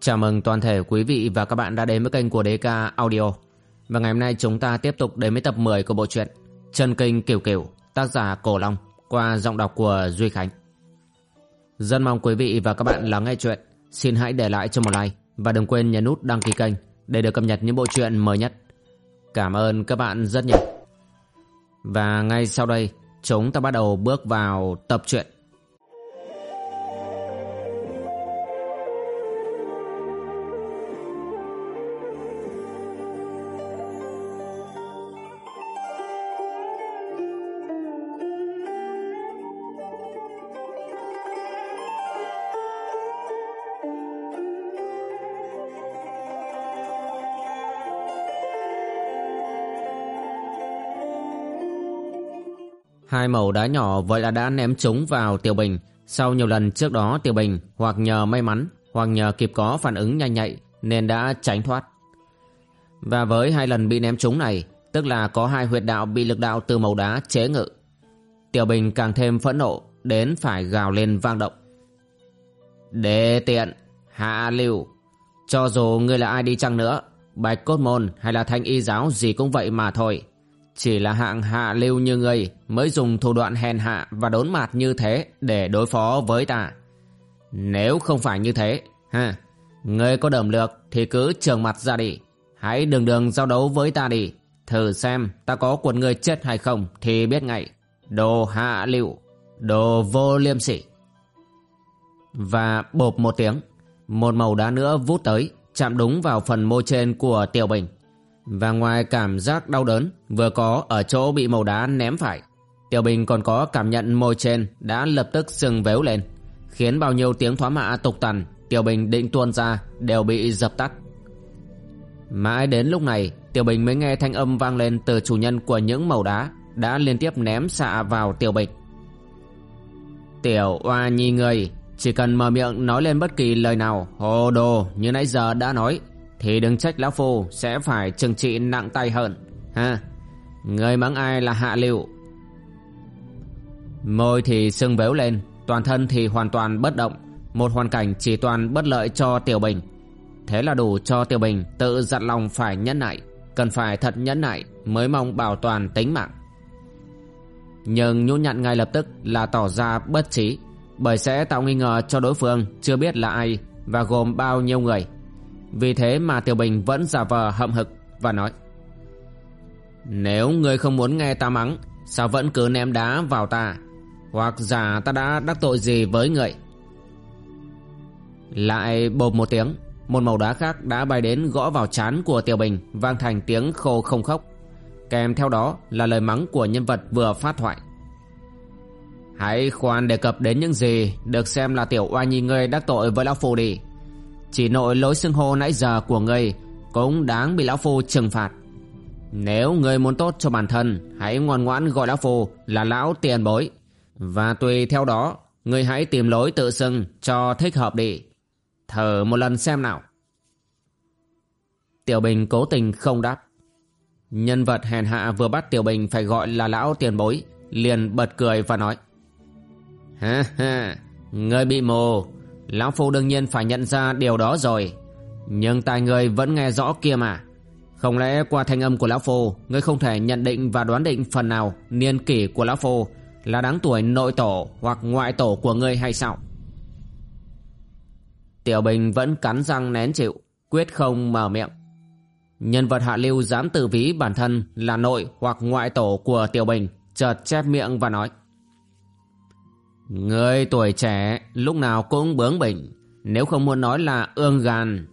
Chào mừng toàn thể quý vị và các bạn đã đến với kênh của DK Audio. Và ngày hôm nay chúng ta tiếp tục đến với tập 10 của bộ truyện Chân Kinh Kiểu Kiểu, tác giả Cổ Long, qua giọng đọc của Duy Khánh. Rất mong quý vị và các bạn lắng nghe chuyện. Xin hãy để lại cho một like và đừng quên nhấn nút đăng ký kênh để được cập nhật những bộ truyện mới nhất. Cảm ơn các bạn rất nhiều. Và ngay sau đây, chúng ta bắt đầu bước vào tập truyện. Hai mẩu đá nhỏ vậy là đã ném chúng vào Tiểu Bình. Sau nhiều lần trước đó Tiểu Bình hoặc nhờ may mắn hoặc nhờ kịp có phản ứng nhanh nhạy nên đã tránh thoát. Và với hai lần bị ném trúng này, tức là có hai huyệt đạo bị lực đạo từ màu đá chế ngự. Tiểu Bình càng thêm phẫn nộ, đến phải gào lên vang động. Đề tiện, hạ lưu, cho dù ngươi là ai đi chăng nữa, bạch cốt môn hay là thanh y giáo gì cũng vậy mà thôi. Chỉ là hạng hạ lưu như ngươi mới dùng thủ đoạn hèn hạ và đốn mạt như thế để đối phó với ta. Nếu không phải như thế, ha, ngươi có đầm lược thì cứ trường mặt ra đi. Hãy đường đường giao đấu với ta đi. Thử xem ta có quần ngươi chết hay không thì biết ngay. Đồ hạ lưu, đồ vô liêm sỉ. Và bộp một tiếng, một màu đá nữa vút tới, chạm đúng vào phần môi trên của Tiểu Bình. Và ngoài cảm giác đau đớn vừa có ở chỗ bị màu đá ném phải, Tiểu Bình còn có cảm nhận môi trên đã lập tức sưng véo lên, khiến bao nhiêu tiếng thoá mạ tục tằn Tiểu Bình định tuôn ra đều bị dập tắt. Mãi đến lúc này, Tiểu Bình mới nghe thanh âm vang lên từ chủ nhân của những màu đá đã liên tiếp ném xạ vào Tiểu Bình. Tiểu oa nhi người, chỉ cần mở miệng nói lên bất kỳ lời nào hồ đồ như nãy giờ đã nói thì đừng trách lão phu, sẽ phải trừng trị nặng tay hơn. Ha? Người mắng ai là hạ lưu. Môi thì sưng véo lên, toàn thân thì hoàn toàn bất động. Một hoàn cảnh chỉ toàn bất lợi cho tiểu bình. Thế là đủ cho tiểu bình tự dặn lòng phải nhẫn nại. Cần phải thật nhẫn nại mới mong bảo toàn tính mạng. Nhưng nhũ nhặn ngay lập tức là tỏ ra bất trí, bởi sẽ tạo nghi ngờ cho đối phương chưa biết là ai và gồm bao nhiêu người vì thế mà Tiểu Bình vẫn giả vờ hậm hực và nói, Nếu ngươi không muốn nghe ta mắng, Sao vẫn cứ ném đá vào ta? Hoặc giả ta đã đắc tội gì với người Lại bộp một tiếng, Một màu đá khác đã bay đến gõ vào chán của Tiểu Bình, Vang thành tiếng khô không khóc. Kèm theo đó là lời mắng của nhân vật vừa phát thoại. Hãy khoan đề cập đến những gì Được xem là tiểu oa nhi ngươi đắc tội với lão phù đi chỉ nội lối xưng hô nãy giờ của ngươi Cũng đáng bị lão phu trừng phạt. Nếu ngươi muốn tốt cho bản thân, Hãy ngoan ngoãn gọi lão phu là lão tiền bối. Và tùy theo đó, Ngươi hãy tìm lối tự xưng cho thích hợp đi. Thử một lần xem nào. Tiểu Bình cố tình không đáp. Nhân vật hèn hạ vừa bắt Tiểu Bình phải gọi là lão tiền bối, Liền bật cười và nói, Ha ha, Ngươi bị mù. Lão Phu đương nhiên phải nhận ra điều đó rồi. Nhưng tài người vẫn nghe rõ kia mà. Không lẽ qua thanh âm của Lão Phu, Ngươi không thể nhận định và đoán định phần nào Niên kỷ của Lão Phu Là đáng tuổi nội tổ hoặc ngoại tổ của ngươi hay sao? Tiểu Bình vẫn cắn răng nén chịu, Quyết không mở miệng. Nhân vật hạ lưu dám tự ví bản thân Là nội hoặc ngoại tổ của Tiểu Bình, Chợt chép miệng và nói. Người tuổi trẻ lúc nào cũng bướng bỉnh, Nếu không muốn nói là ương gan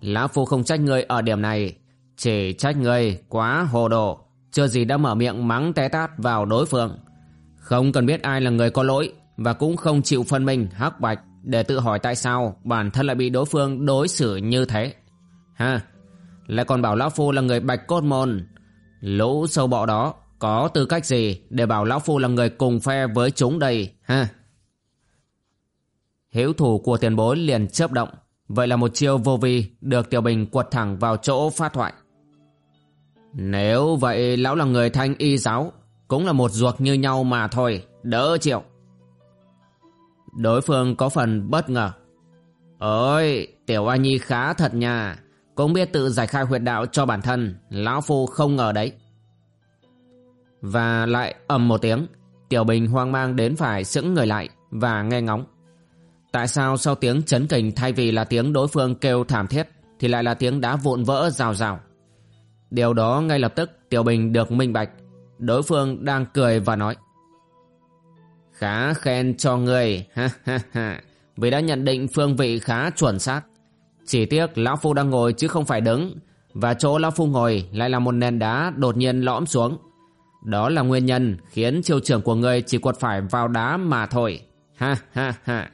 Lão Phu không trách người ở điểm này, Chỉ trách người quá hồ đồ, Chưa gì đã mở miệng mắng té tát vào đối phương. Không cần biết ai là người có lỗi Và cũng không chịu phân minh hắc bạch Để tự hỏi tại sao bản thân lại bị đối phương đối xử như thế. Ha, Lại còn bảo Lão Phu là người bạch cốt môn. Lũ sâu bọ đó có tư cách gì để bảo Lão Phu là người cùng phe với chúng đây ha? Hiếu thủ của tiền bối liền chớp động. Vậy là một chiêu vô vi được Tiểu Bình quật thẳng vào chỗ phát thoại. Nếu vậy lão là người thanh y giáo, cũng là một ruột như nhau mà thôi, đỡ chịu. Đối phương có phần bất ngờ. Ôi, Tiểu a Nhi khá thật nha. Cũng biết tự giải khai huyệt đạo cho bản thân. Lão Phu không ngờ đấy. Và lại ầm một tiếng. Tiểu Bình hoang mang đến phải sững người lại và nghe ngóng. Tại sao sau tiếng chấn kình thay vì là tiếng đối phương kêu thảm thiết thì lại là tiếng đá vụn vỡ rào rào. Điều đó ngay lập tức Tiểu Bình được minh bạch. Đối phương đang cười và nói. Khá khen cho người, ha ha ha, vì đã nhận định phương vị khá chuẩn xác. Chỉ tiếc Lão Phu đang ngồi chứ không phải đứng, và chỗ Lão Phu ngồi lại là một nền đá đột nhiên lõm xuống. Đó là nguyên nhân khiến chiêu trưởng của người chỉ quật phải vào đá mà thôi. Ha ha ha.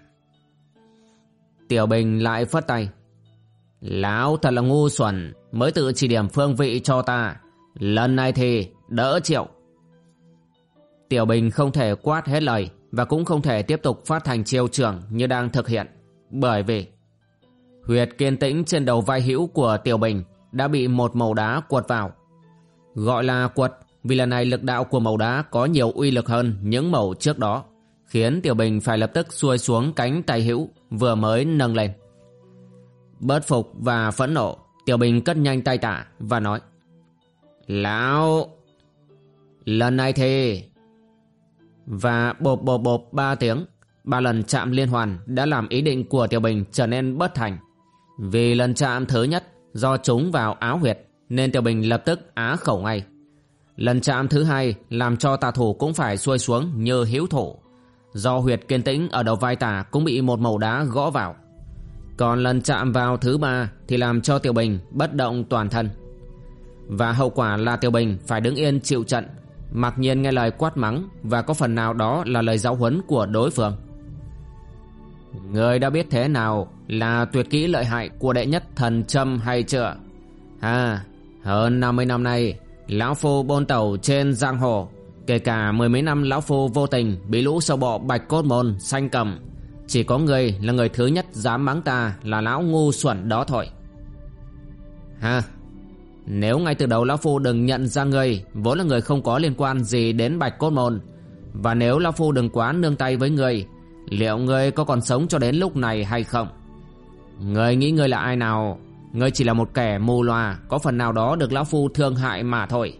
Tiểu Bình lại phất tay. Lão thật là ngu xuẩn, mới tự chỉ điểm phương vị cho ta. Lần này thì đỡ chịu. Tiểu Bình không thể quát hết lời và cũng không thể tiếp tục phát thành chiêu trưởng như đang thực hiện. Bởi vì huyệt kiên tĩnh trên đầu vai hữu của Tiểu Bình đã bị một màu đá quật vào. Gọi là quật vì lần này lực đạo của màu đá có nhiều uy lực hơn những màu trước đó, khiến Tiểu Bình phải lập tức xuôi xuống cánh tay hữu vừa mới nâng lên. Bớt phục và phẫn nộ, Tiểu Bình cất nhanh tay tả và nói Lão... Lần này thì... Và bộp bộp bộp ba tiếng, ba lần chạm liên hoàn đã làm ý định của Tiểu Bình trở nên bất thành. Vì lần chạm thứ nhất do trúng vào áo huyệt nên Tiểu Bình lập tức á khẩu ngay. Lần chạm thứ hai làm cho tà thủ cũng phải xuôi xuống như hiếu thủ. Do huyệt kiên tĩnh ở đầu vai tà cũng bị một màu đá gõ vào. Còn lần chạm vào thứ ba thì làm cho Tiểu Bình bất động toàn thân. Và hậu quả là Tiểu Bình phải đứng yên chịu trận, mặc nhiên nghe lời quát mắng và có phần nào đó là lời giáo huấn của đối phương. Người đã biết thế nào là tuyệt kỹ lợi hại của đệ nhất thần châm hay chưa? À, hơn 50 năm nay, Lão Phu bôn tàu trên giang hồ, kể cả mười mấy năm Lão Phu vô tình bị lũ sâu bọ bạch cốt môn, xanh cầm, chỉ có người là người thứ nhất dám mắng ta là lão ngu xuẩn đó thôi. Ha, nếu ngay từ đầu Lão Phu đừng nhận ra người vốn là người không có liên quan gì đến Bạch Cốt Môn, và nếu Lão Phu đừng quá nương tay với người, liệu người có còn sống cho đến lúc này hay không? Người nghĩ người là ai nào? Người chỉ là một kẻ mù loà, có phần nào đó được Lão Phu thương hại mà thôi.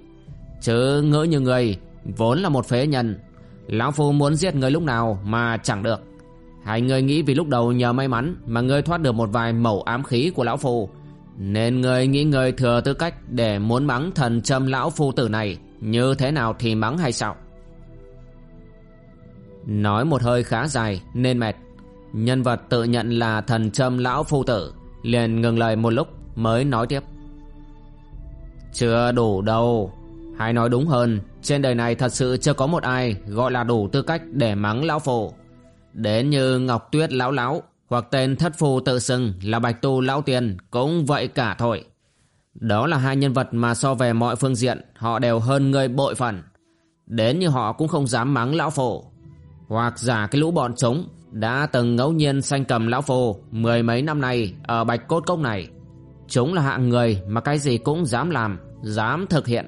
Chứ ngỡ như người, vốn là một phế nhân. Lão Phu muốn giết người lúc nào mà chẳng được. Hai người nghĩ vì lúc đầu nhờ may mắn mà ngươi thoát được một vài mẩu ám khí của lão phu, nên ngươi nghĩ ngươi thừa tư cách để muốn mắng thần châm lão phu tử này như thế nào thì mắng hay sao? Nói một hơi khá dài nên mệt. Nhân vật tự nhận là thần châm lão phu tử, liền ngừng lời một lúc mới nói tiếp. Chưa đủ đâu, hay nói đúng hơn, trên đời này thật sự chưa có một ai gọi là đủ tư cách để mắng lão phổ Đến như Ngọc Tuyết Lão Lão hoặc tên thất phu tự xưng là Bạch Tu Lão Tiền cũng vậy cả thôi. Đó là hai nhân vật mà so về mọi phương diện họ đều hơn người bội phần. Đến như họ cũng không dám mắng Lão Phổ. Hoặc giả cái lũ bọn trống đã từng ngẫu nhiên sanh cầm Lão phu mười mấy năm nay ở Bạch Cốt Cốc này. Chúng là hạng người mà cái gì cũng dám làm, dám thực hiện.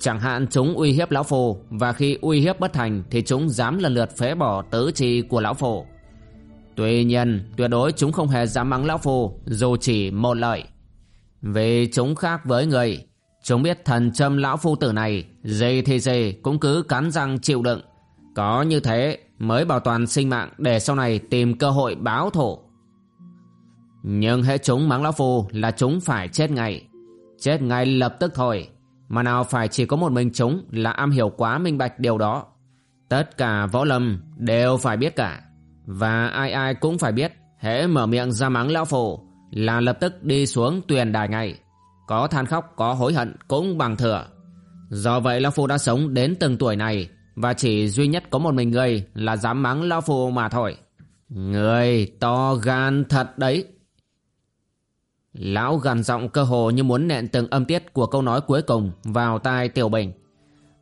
Chẳng hạn chúng uy hiếp lão phù và khi uy hiếp bất thành thì chúng dám lần lượt phế bỏ tứ chi của lão phù. Tuy nhiên, tuyệt đối chúng không hề dám mắng lão phù dù chỉ một lợi. Vì chúng khác với người, chúng biết thần châm lão phu tử này gì thì gì cũng cứ cắn răng chịu đựng. Có như thế mới bảo toàn sinh mạng để sau này tìm cơ hội báo thù. Nhưng hệ chúng mắng lão phu là chúng phải chết ngay. Chết ngay lập tức thôi. Mà nào phải chỉ có một mình chúng là am hiểu quá minh bạch điều đó. Tất cả võ lâm đều phải biết cả. Và ai ai cũng phải biết hễ mở miệng ra mắng lão phu là lập tức đi xuống tuyền đài ngay. Có than khóc, có hối hận cũng bằng thừa. Do vậy lão phu đã sống đến từng tuổi này và chỉ duy nhất có một mình người là dám mắng lão phu mà thôi. Người to gan thật đấy. Lão gằn giọng cơ hồ như muốn nện từng âm tiết của câu nói cuối cùng vào tai Tiểu Bình.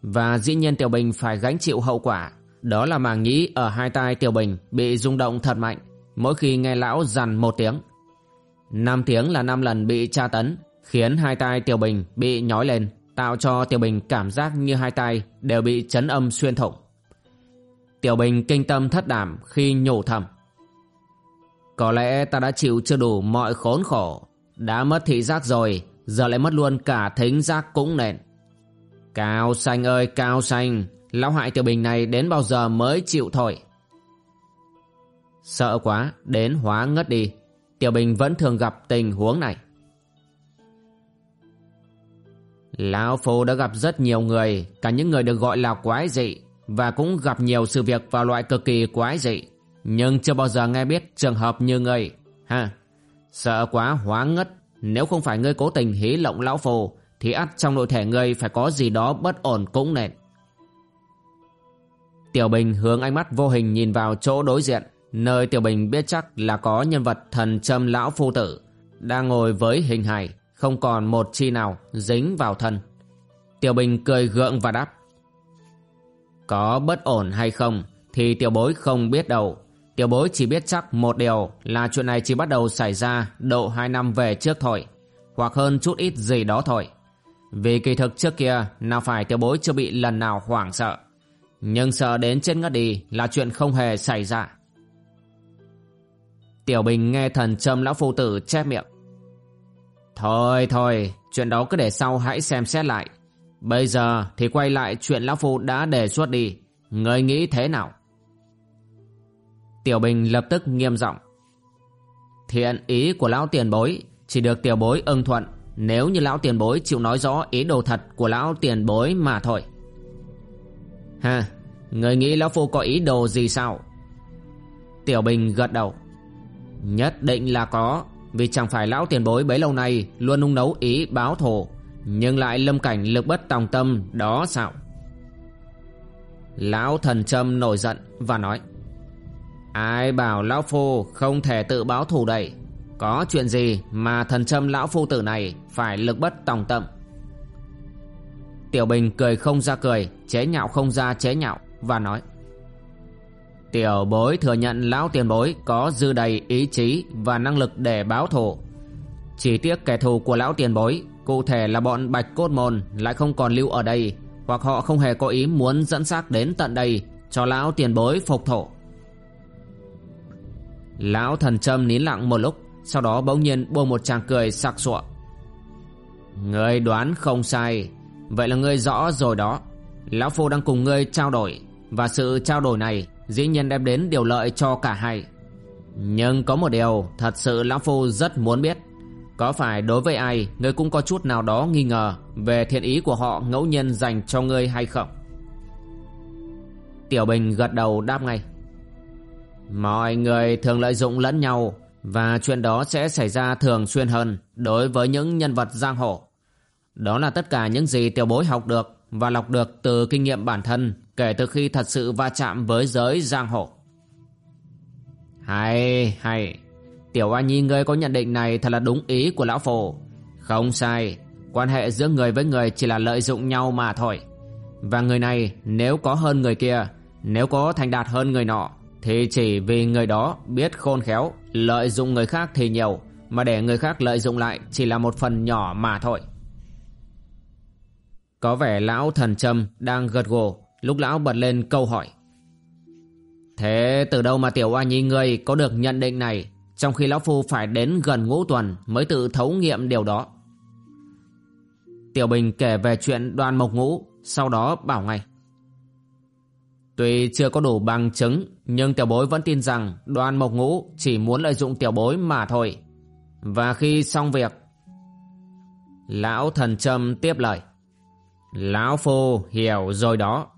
Và dĩ nhiên Tiểu Bình phải gánh chịu hậu quả. Đó là màng nhĩ ở hai tai Tiểu Bình bị rung động thật mạnh mỗi khi nghe lão dằn một tiếng. Năm tiếng là năm lần bị tra tấn, khiến hai tai Tiểu Bình bị nhói lên, tạo cho Tiểu Bình cảm giác như hai tay đều bị chấn âm xuyên thủng. Tiểu Bình kinh tâm thất đảm khi nhổ thầm. Có lẽ ta đã chịu chưa đủ mọi khốn khổ, Đã mất thị giác rồi, Giờ lại mất luôn cả thính giác cũng nền. Cao xanh ơi, cao xanh, Lão hại tiểu bình này đến bao giờ mới chịu thôi Sợ quá, đến hóa ngất đi Tiểu bình vẫn thường gặp tình huống này Lão Phu đã gặp rất nhiều người, Cả những người được gọi là quái dị, Và cũng gặp nhiều sự việc vào loại cực kỳ quái dị. Nhưng chưa bao giờ nghe biết trường hợp như ngươi. Ha, Sợ quá hóa ngất. Nếu không phải ngươi cố tình hí lộng Lão Phu, Thì ắt trong nội thể ngươi phải có gì đó bất ổn cũng nền Tiểu Bình hướng ánh mắt vô hình nhìn vào chỗ đối diện, Nơi Tiểu Bình biết chắc là có nhân vật thần châm lão phu tử, Đang ngồi với hình hài. Không còn một chi nào dính vào thân. Tiểu Bình cười gượng và đáp. Có bất ổn hay không Thì tiểu bối không biết đâu. Tiểu bối chỉ biết chắc một điều Là chuyện này chỉ bắt đầu xảy ra Độ hai năm về trước thôi, Hoặc hơn chút ít gì đó thôi. Vì kỳ thực trước kia, Nào phải tiểu bối chưa bị lần nào hoảng sợ. Nhưng sợ đến chết ngất đi Là chuyện không hề xảy ra. Tiểu Bình nghe thần châm lão phu tử chép miệng. Thôi thôi, chuyện đó cứ để sau hãy xem xét lại. Bây giờ thì quay lại chuyện lão phu đã đề xuất đi. Người nghĩ thế nào? Tiểu Bình lập tức nghiêm giọng. Thiện ý của lão tiền bối chỉ được tiểu bối ưng thuận nếu như lão tiền bối chịu nói rõ ý đồ thật của lão tiền bối mà thôi. Ha, người nghĩ lão phu có ý đồ gì sao? Tiểu Bình gật đầu. Nhất định là có vì chẳng phải lão tiền bối bấy lâu nay Luôn nung nấu ý báo thù, Nhưng lại lâm cảnh lực bất tòng tâm, Đó sao? Lão thần trâm nổi giận Và nói, Ai bảo lão phu không thể tự báo thù đây? Có chuyện gì Mà thần trâm lão phu tử này Phải lực bất tòng tâm? Tiểu Bình cười không ra cười, Chế nhạo không ra chế nhạo Và nói Tiểu bối thừa nhận lão tiền bối có dư đầy ý chí và năng lực để báo thù. Chỉ tiếc kẻ thù của lão tiền bối, cụ thể là bọn Bạch Cốt Môn lại không còn lưu ở đây, hoặc họ không hề có ý muốn dẫn xác đến tận đây cho lão tiền bối phục thổ. Lão thần châm nín lặng một lúc, sau đó bỗng nhiên buông một tràng cười sặc sụa. Ngươi đoán không sai, vậy là ngươi rõ rồi đó. Lão Phu đang cùng ngươi trao đổi, và sự trao đổi này dĩ nhiên đem đến điều lợi cho cả hai. Nhưng có một điều thật sự Lão Phu rất muốn biết. Có phải đối với ai ngươi cũng có chút nào đó nghi ngờ về thiện ý của họ ngẫu nhiên dành cho ngươi hay không? Tiểu Bình gật đầu đáp ngay. Mọi người thường lợi dụng lẫn nhau và chuyện đó sẽ xảy ra thường xuyên hơn đối với những nhân vật giang hồ. Đó là tất cả những gì tiểu bối học được và lọc được từ kinh nghiệm bản thân kể từ khi thật sự va chạm với giới giang hồ. Hay, hay, Tiểu A Nhi ngươi có nhận định này thật là đúng ý của Lão Phổ. Không sai, quan hệ giữa người với người chỉ là lợi dụng nhau mà thôi. Và người này nếu có hơn người kia, nếu có thành đạt hơn người nọ, thì chỉ vì người đó biết khôn khéo, lợi dụng người khác thì nhiều, mà để người khác lợi dụng lại chỉ là một phần nhỏ mà thôi. Có vẻ lão thần trâm đang gật gù Lúc lão bật lên câu hỏi. Thế từ đâu mà tiểu oa nhi ngươi có được nhận định này, Trong khi lão phu phải đến gần ngũ tuần Mới tự thấu nghiệm điều đó? Tiểu Bình kể về chuyện đoàn mộc ngũ, Sau đó bảo ngay. Tuy chưa có đủ bằng chứng, Nhưng tiểu bối vẫn tin rằng Đoàn mộc ngũ chỉ muốn lợi dụng tiểu bối mà thôi. Và khi xong việc, Lão thần trâm tiếp lời. Lão Phu hiểu rồi đó.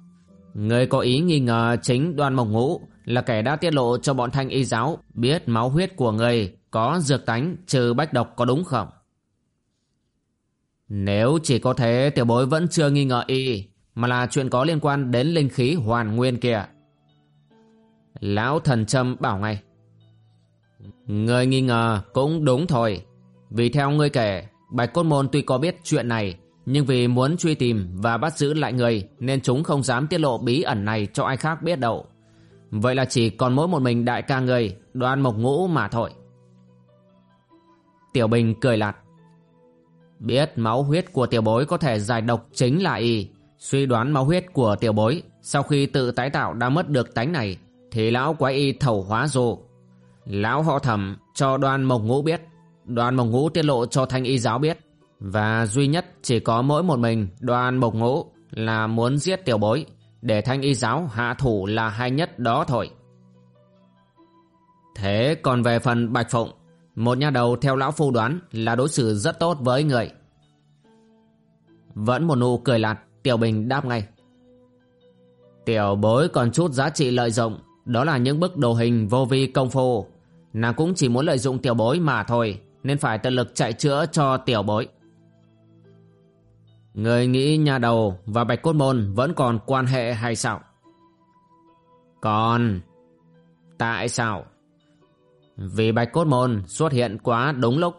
Người có ý nghi ngờ chính đoan mộc ngũ là kẻ đã tiết lộ cho bọn thanh y giáo biết máu huyết của người có dược tánh trừ bách độc có đúng không? Nếu chỉ có thế tiểu bối vẫn chưa nghi ngờ y mà là chuyện có liên quan đến linh khí hoàn nguyên kia. Lão thần trâm bảo ngay. Người nghi ngờ cũng đúng thôi. Vì theo ngươi kể, Bạch Cốt Môn tuy có biết chuyện này nhưng vì muốn truy tìm và bắt giữ lại người, Nên chúng không dám tiết lộ bí ẩn này cho ai khác biết đâu. Vậy là chỉ còn mỗi một mình đại ca người, Đoan mộc ngũ mà thôi. Tiểu Bình cười lạt. Biết máu huyết của tiểu bối có thể giải độc chính là y. Suy đoán máu huyết của tiểu bối, Sau khi tự tái tạo đã mất được tánh này, Thì lão quái y thẩu hóa rồ Lão họ thẩm cho đoan mộc ngũ biết, Đoan mộc ngũ tiết lộ cho thanh y giáo biết. Và duy nhất chỉ có mỗi một mình đoàn bộc ngũ Là muốn giết tiểu bối, Để thanh y giáo hạ thủ là hay nhất đó thôi. Thế còn về phần Bạch Phụng, Một nhà đầu theo lão phu đoán Là đối xử rất tốt với người. Vẫn một nụ cười lạt, Tiểu Bình đáp ngay. Tiểu bối còn chút giá trị lợi dụng, Đó là những bức đồ hình vô vi công phu. Nàng cũng chỉ muốn lợi dụng tiểu bối mà thôi, Nên phải tận lực chạy chữa cho tiểu bối. Người nghĩ nhà đầu và Bạch Cốt Môn vẫn còn quan hệ hay sao? Còn... Tại sao? Vì Bạch Cốt Môn xuất hiện quá đúng lúc,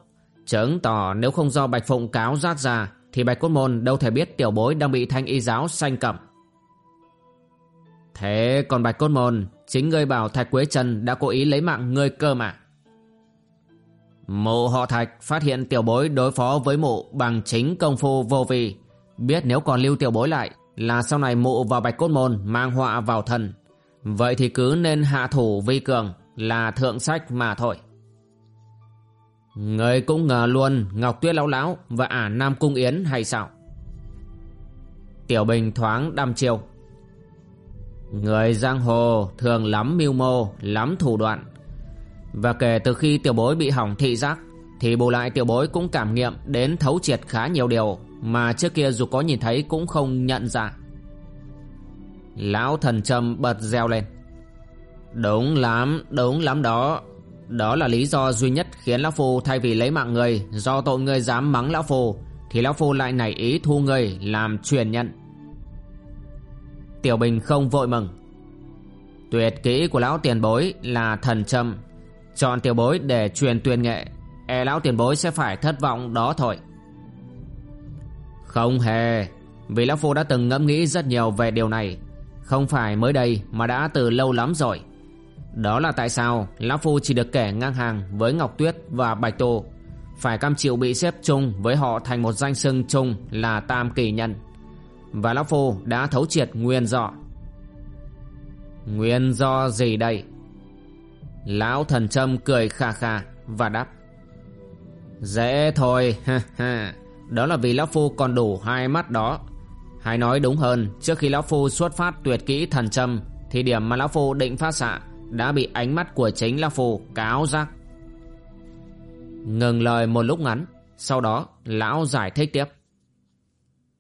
Chứng tỏ nếu không do Bạch Phụng cáo rát ra, Thì Bạch Cốt Môn đâu thể biết tiểu bối đang bị thanh y giáo sanh cẩm Thế còn Bạch Cốt Môn, Chính ngươi bảo Thạch Quế Trần đã cố ý lấy mạng ngươi cơ mà Mụ họ Thạch phát hiện tiểu bối đối phó với mụ bằng chính công phu vô vi Biết nếu còn lưu tiểu bối lại Là sau này mụ vào Bạch Cốt Môn mang họa vào thần. Vậy thì cứ nên hạ thủ vi cường Là thượng sách mà thôi. Người cũng ngờ luôn Ngọc Tuyết Lão Lão Và ả Nam Cung Yến hay sao? Tiểu Bình thoáng đăm chiêu. Người giang hồ thường lắm mưu mô, lắm thủ đoạn. Và kể từ khi tiểu bối bị hỏng thị giác, thì bù lại tiểu bối cũng cảm nghiệm đến thấu triệt khá nhiều điều mà trước kia dù có nhìn thấy cũng không nhận ra. Lão thần trầm bật reo lên. Đúng lắm, đúng lắm đó. Đó là lý do duy nhất khiến Lão Phu thay vì lấy mạng người do tội người dám mắng Lão Phu thì Lão Phu lại nảy ý thu người làm truyền nhận. Tiểu Bình không vội mừng Tuyệt kỹ của lão tiền bối là thần trầm Chọn tiểu bối để truyền tuyên nghệ E lão tiền bối sẽ phải thất vọng đó thôi không hề. Vì lão phu đã từng ngẫm nghĩ rất nhiều về điều này. Không phải mới đây mà đã từ lâu lắm rồi. Đó là tại sao Lão Phu chỉ được kể ngang hàng với Ngọc Tuyết và Bạch Tô. Phải cam chịu bị xếp chung với họ thành một danh xưng chung là Tam Kỳ Nhân. Và Lão Phu đã thấu triệt nguyên do. Nguyên do gì đây? Lão thần trâm cười khà khà Và đáp. Dễ thôi, ha ha. Đó là vì Lão Phu còn đủ hai mắt đó Hay nói đúng hơn Trước khi Lão Phu xuất phát tuyệt kỹ thần châm Thì điểm mà Lão Phu định phát xạ Đã bị ánh mắt của chính Lão Phu cáo giác Ngừng lời một lúc ngắn Sau đó Lão giải thích tiếp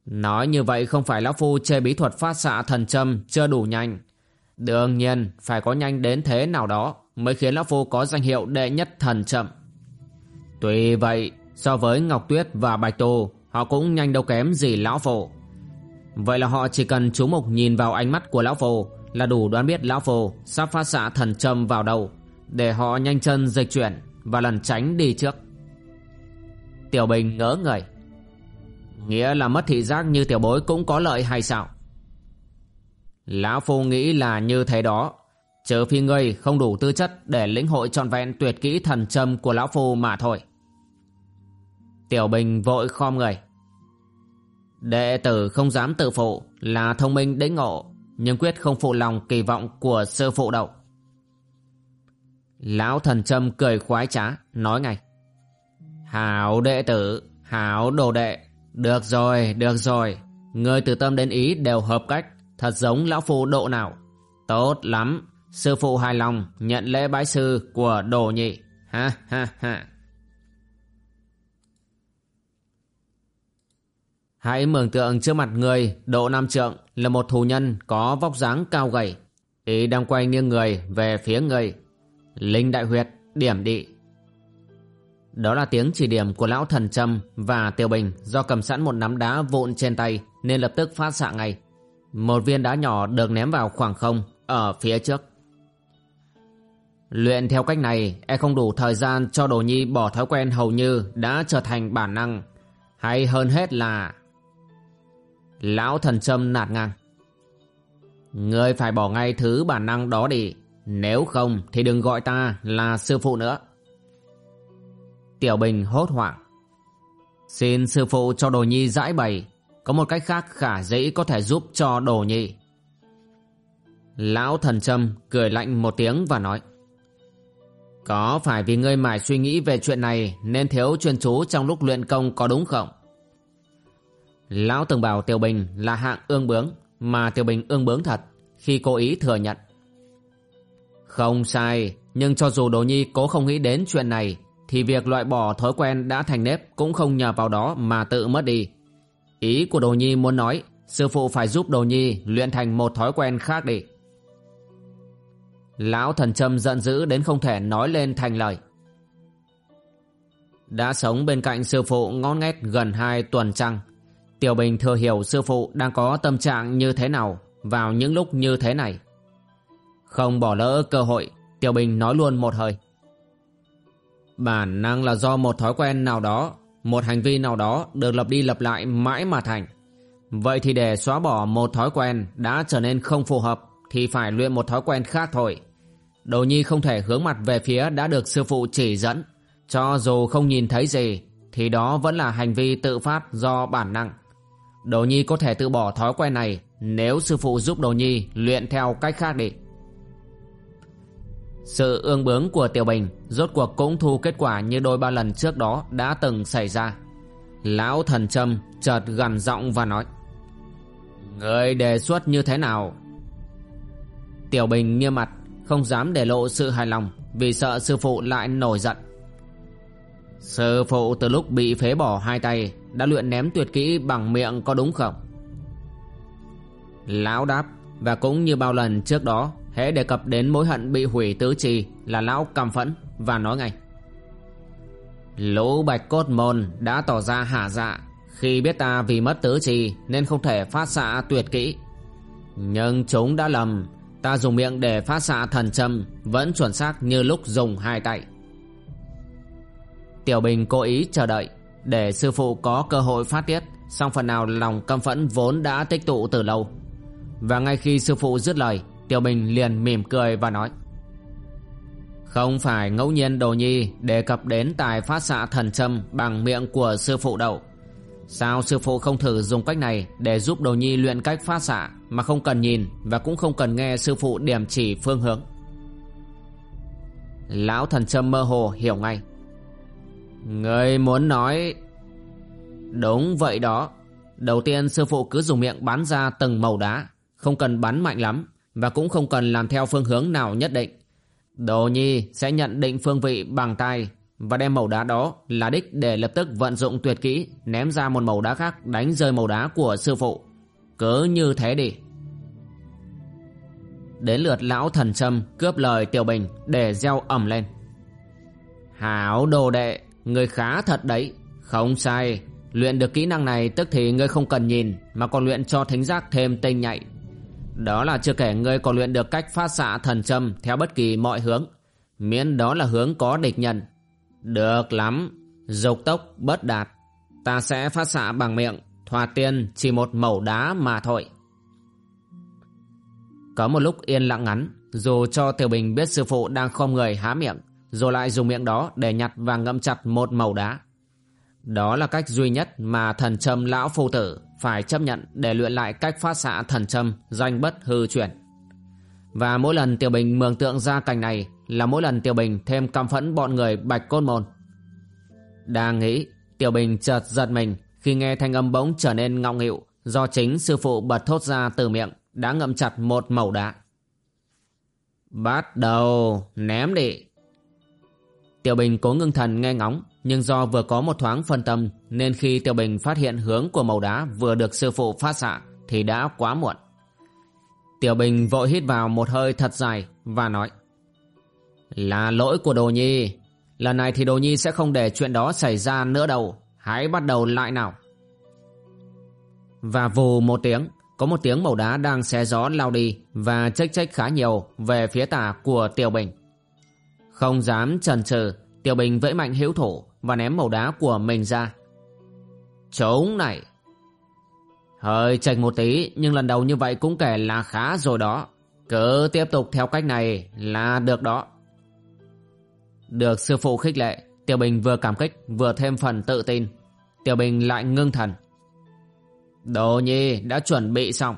Nói như vậy không phải Lão Phu chê bí thuật phát xạ thần châm chưa đủ nhanh. Đương nhiên phải có nhanh đến thế nào đó mới khiến Lão Phu có danh hiệu đệ nhất thần châm. Tuy vậy, so với Ngọc Tuyết và Bạch Tô, họ cũng nhanh đâu kém gì Lão Phu. Vậy là họ chỉ cần chú mục nhìn vào ánh mắt của Lão Phu là đủ đoán biết Lão Phu sắp phát xạ thần châm vào đầu để họ nhanh chân dịch chuyển và lần tránh đi trước. Tiểu Bình ngỡ người. Nghĩa là mất thị giác như tiểu bối cũng có lợi hay sao Lão Phu nghĩ là như thế đó Trừ phi ngươi không đủ tư chất Để lĩnh hội trọn vẹn tuyệt kỹ thần châm của Lão Phu mà thôi Tiểu Bình vội khom người Đệ tử không dám tự phụ Là thông minh đĩnh ngộ Nhưng quyết không phụ lòng kỳ vọng của sư phụ đâu Lão thần châm cười khoái trá Nói ngay Hảo đệ tử Hảo đồ đệ được rồi, được rồi. Người từ tâm đến ý đều hợp cách. Thật giống lão phụ độ nào. Tốt lắm. Sư phụ hài lòng nhận lễ bái sư của đồ nhị. Ha ha ha. Hãy mường tượng trước mặt người độ nam trượng là một thù nhân có vóc dáng cao gầy. Ý đang quay nghiêng người về phía người. Linh đại huyệt, điểm đị. đó là tiếng chỉ điểm của lão thần trâm và Tiêu Bình do cầm sẵn một nắm đá vụn trên tay nên lập tức phát xạ ngay. Một viên đá nhỏ được ném vào khoảng không ở phía trước. Luyện theo cách này e không đủ thời gian cho đồ nhi bỏ thói quen hầu như đã trở thành bản năng. Hay hơn hết là... Lão thần châm nạt ngang. Ngươi phải bỏ ngay thứ bản năng đó đi. Nếu không thì đừng gọi ta là sư phụ nữa. Tiểu Bình hốt hoảng. Xin sư phụ cho đồ nhi giải bày, có một cách khác khả dĩ có thể giúp cho đồ nhi. Lão thần châm cười lạnh một tiếng và nói. Có phải vì ngươi mải suy nghĩ về chuyện này Nên thiếu chuyên chú trong lúc luyện công có đúng không Lão từng bảo Tiểu Bình là hạng ương bướng, Mà Tiểu Bình ương bướng thật, Khi cố ý thừa nhận. Không sai, Nhưng cho dù Đồ Nhi cố không nghĩ đến chuyện này, Thì việc loại bỏ thói quen đã thành nếp Cũng không nhờ vào đó mà tự mất đi. Ý của Đồ Nhi muốn nói, Sư phụ phải giúp Đồ Nhi luyện thành một thói quen khác đi. Lão thần châm giận dữ đến không thể nói lên thành lời. Đã sống bên cạnh sư phụ ngon nghét gần hai tuần trăng Tiểu Bình thừa hiểu sư phụ đang có tâm trạng như thế nào vào những lúc như thế này. Không bỏ lỡ cơ hội, Tiểu Bình nói luôn một hơi. Bản năng là do một thói quen nào đó, một hành vi nào đó được lập đi lập lại mãi mà thành. Vậy thì để xóa bỏ một thói quen đã trở nên không phù hợp thì phải luyện một thói quen khác thôi. Đồ nhi không thể hướng mặt về phía đã được sư phụ chỉ dẫn. Cho dù không nhìn thấy gì thì đó vẫn là hành vi tự phát do bản năng. Đồ Nhi có thể tự bỏ thói quen này nếu sư phụ giúp Đồ Nhi luyện theo cách khác đi. Sự ương bướng của Tiểu Bình rốt cuộc cũng thu kết quả như đôi ba lần trước đó đã từng xảy ra. Lão thần trâm chợt gần giọng và nói, Người đề xuất như thế nào? Tiểu Bình nghiêm mặt, không dám để lộ sự hài lòng vì sợ sư phụ lại nổi giận. Sư phụ từ lúc bị phế bỏ hai tay đã luyện ném tuyệt kỹ bằng miệng có đúng không? Lão đáp và cũng như bao lần trước đó hễ đề cập đến mối hận bị hủy tứ trì là lão căm phẫn và nói ngay. Lũ bạch cốt môn đã tỏ ra hả dạ khi biết ta vì mất tứ trì nên không thể phát xạ tuyệt kỹ. Nhưng chúng đã lầm, ta dùng miệng để phát xạ thần châm vẫn chuẩn xác như lúc dùng hai tay. Tiểu Bình cố ý chờ đợi. Để sư phụ có cơ hội phát tiết, xong phần nào lòng căm phẫn vốn đã tích tụ từ lâu. Và ngay khi sư phụ dứt lời, tiểu bình liền mỉm cười và nói, không phải ngẫu nhiên đồ nhi đề cập đến tài phát xạ thần châm bằng miệng của sư phụ đâu. Sao sư phụ không thử dùng cách này để giúp đồ nhi luyện cách phát xạ mà không cần nhìn và cũng không cần nghe sư phụ điểm chỉ phương hướng? Lão thần châm mơ hồ hiểu ngay. Người muốn nói... Đúng vậy đó. Đầu tiên sư phụ cứ dùng miệng bắn ra từng màu đá. Không cần bắn mạnh lắm. Và cũng không cần làm theo phương hướng nào nhất định. Đồ nhi sẽ nhận định phương vị bằng tay và đem màu đá đó là đích để lập tức vận dụng tuyệt kỹ ném ra một màu đá khác đánh rơi màu đá của sư phụ. Cứ như thế đi. Đến lượt lão thần trâm cướp lời Tiểu Bình để gieo ẩm lên. Hảo đồ đệ, Người khá thật đấy. Không sai. Luyện được kỹ năng này, tức thì ngươi không cần nhìn, Mà còn luyện cho thính giác thêm tinh nhạy. Đó là chưa kể ngươi còn luyện được cách phát xạ thần châm Theo bất kỳ mọi hướng. Miễn đó là hướng có địch nhân. Được lắm. Dục tốc bất đạt. Ta sẽ phát xạ bằng miệng Thoạt tiên chỉ một mẩu đá mà thôi. Có một lúc yên lặng ngắn, Dù cho Tiểu Bình biết sư phụ đang không người há miệng rồi lại dùng miệng đó để nhặt và ngậm chặt một màu đá. Đó là cách duy nhất mà thần châm lão phu tử phải chấp nhận để luyện lại cách phát xạ thần châm danh bất hư chuyển. Và mỗi lần Tiểu Bình mường tượng ra cảnh này là mỗi lần Tiểu Bình thêm căm phẫn bọn người bạch côn môn. Đang nghĩ, Tiểu Bình chợt giật mình khi nghe thanh âm bỗng trở nên ngọng nghịu do chính sư phụ bật thốt ra từ miệng đã ngậm chặt một màu đá. Bắt đầu, ném đi. Tiểu Bình cố ngưng thần nghe ngóng nhưng do vừa có một thoáng phân tâm nên khi Tiểu Bình phát hiện hướng của màu đá vừa được sư phụ phát xạ thì đã quá muộn. Tiểu Bình vội hít vào một hơi thật dài và nói Là lỗi của Đồ Nhi. Lần này thì Đồ Nhi sẽ không để chuyện đó xảy ra nữa đâu. Hãy bắt đầu lại nào. Và vù một tiếng, có một tiếng màu đá đang xé gió lao đi và trách trách khá nhiều về phía tả của Tiểu Bình. Không dám chần chừ, Tiểu Bình vẫy mạnh hiếu thủ và ném màu đá của mình ra. Trống này! Hơi chạch một tí nhưng lần đầu như vậy cũng kể là khá rồi đó. Cứ tiếp tục theo cách này là được đó. Được sư phụ khích lệ, Tiểu Bình vừa cảm kích vừa thêm phần tự tin. Tiểu Bình lại ngưng thần. Đồ nhi đã chuẩn bị xong.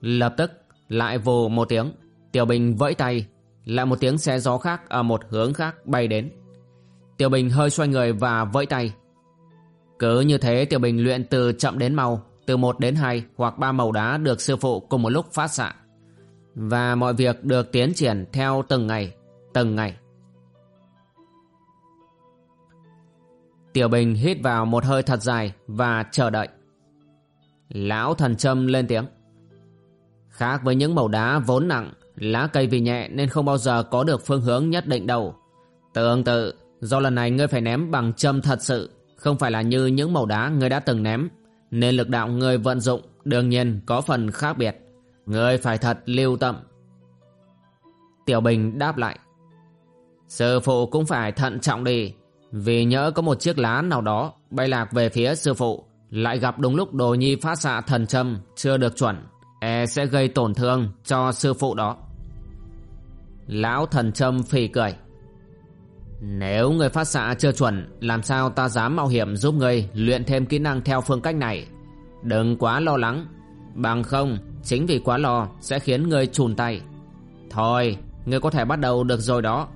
Lập tức lại vù một tiếng, Tiểu Bình vẫy tay lại một tiếng xe gió khác ở một hướng khác bay đến. Tiểu Bình hơi xoay người và vẫy tay. Cứ như thế Tiểu Bình luyện từ chậm đến mau, từ một đến hai hoặc ba màu đá được sư phụ cùng một lúc phát xạ. Và mọi việc được tiến triển theo từng ngày, từng ngày. Tiểu Bình hít vào một hơi thật dài và chờ đợi. Lão thần châm lên tiếng. Khác với những màu đá vốn nặng, lá cây vì nhẹ nên không bao giờ có được phương hướng nhất định đâu. Tương tự, do lần này ngươi phải ném bằng châm thật sự, không phải là như những màu đá ngươi đã từng ném, nên lực đạo ngươi vận dụng đương nhiên có phần khác biệt. Ngươi phải thật lưu tâm. Tiểu Bình đáp lại. Sư phụ cũng phải thận trọng đi, vì nhỡ có một chiếc lá nào đó bay lạc về phía sư phụ, lại gặp đúng lúc đồ nhi phát xạ thần châm chưa được chuẩn, e sẽ gây tổn thương cho sư phụ đó. Lão thần châm phì cười. Nếu người phát xạ chưa chuẩn, làm sao ta dám mạo hiểm giúp người luyện thêm kỹ năng theo phương cách này? Đừng quá lo lắng, bằng không, chính vì quá lo sẽ khiến người chùn tay. Thôi, người có thể bắt đầu được rồi đó.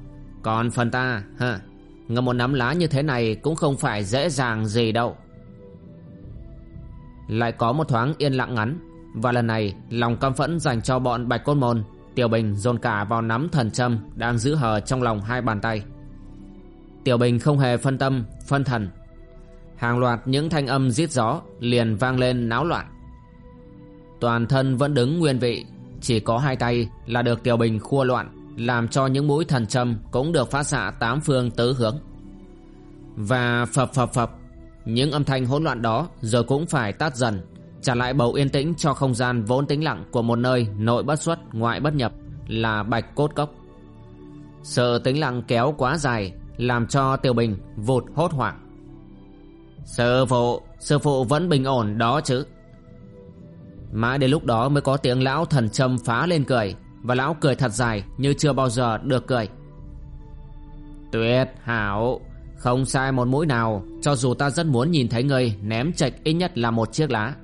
Còn phần ta, ha, Ngầm một nắm lá như thế này cũng không phải dễ dàng gì đâu. Lại có một thoáng yên lặng ngắn, và lần này lòng căm phẫn dành cho bọn Bạch côn Môn, Tiểu Bình dồn cả vào nắm thần châm đang giữ hờ trong lòng hai bàn tay. Tiểu Bình không hề phân tâm, phân thần. Hàng loạt những thanh âm giết gió liền vang lên náo loạn. Toàn thân vẫn đứng nguyên vị, chỉ có hai tay là được Tiểu Bình khua loạn, làm cho những mũi thần châm cũng được phát xạ tám phương tứ hướng. Và phập phập phập, những âm thanh hỗn loạn đó giờ cũng phải tắt dần, trả lại bầu yên tĩnh cho không gian vốn tĩnh lặng của một nơi nội bất xuất ngoại bất nhập là bạch cốt cốc. Sự tĩnh lặng kéo quá dài làm cho Tiểu Bình vụt hốt hoảng. Sư phụ, sư phụ vẫn bình ổn đó chứ. Mãi đến lúc đó mới có tiếng lão thần trâm phá lên cười và lão cười thật dài như chưa bao giờ được cười. Tuyệt hảo, không sai một mũi nào cho dù ta rất muốn nhìn thấy ngươi ném chạch ít nhất là một chiếc lá.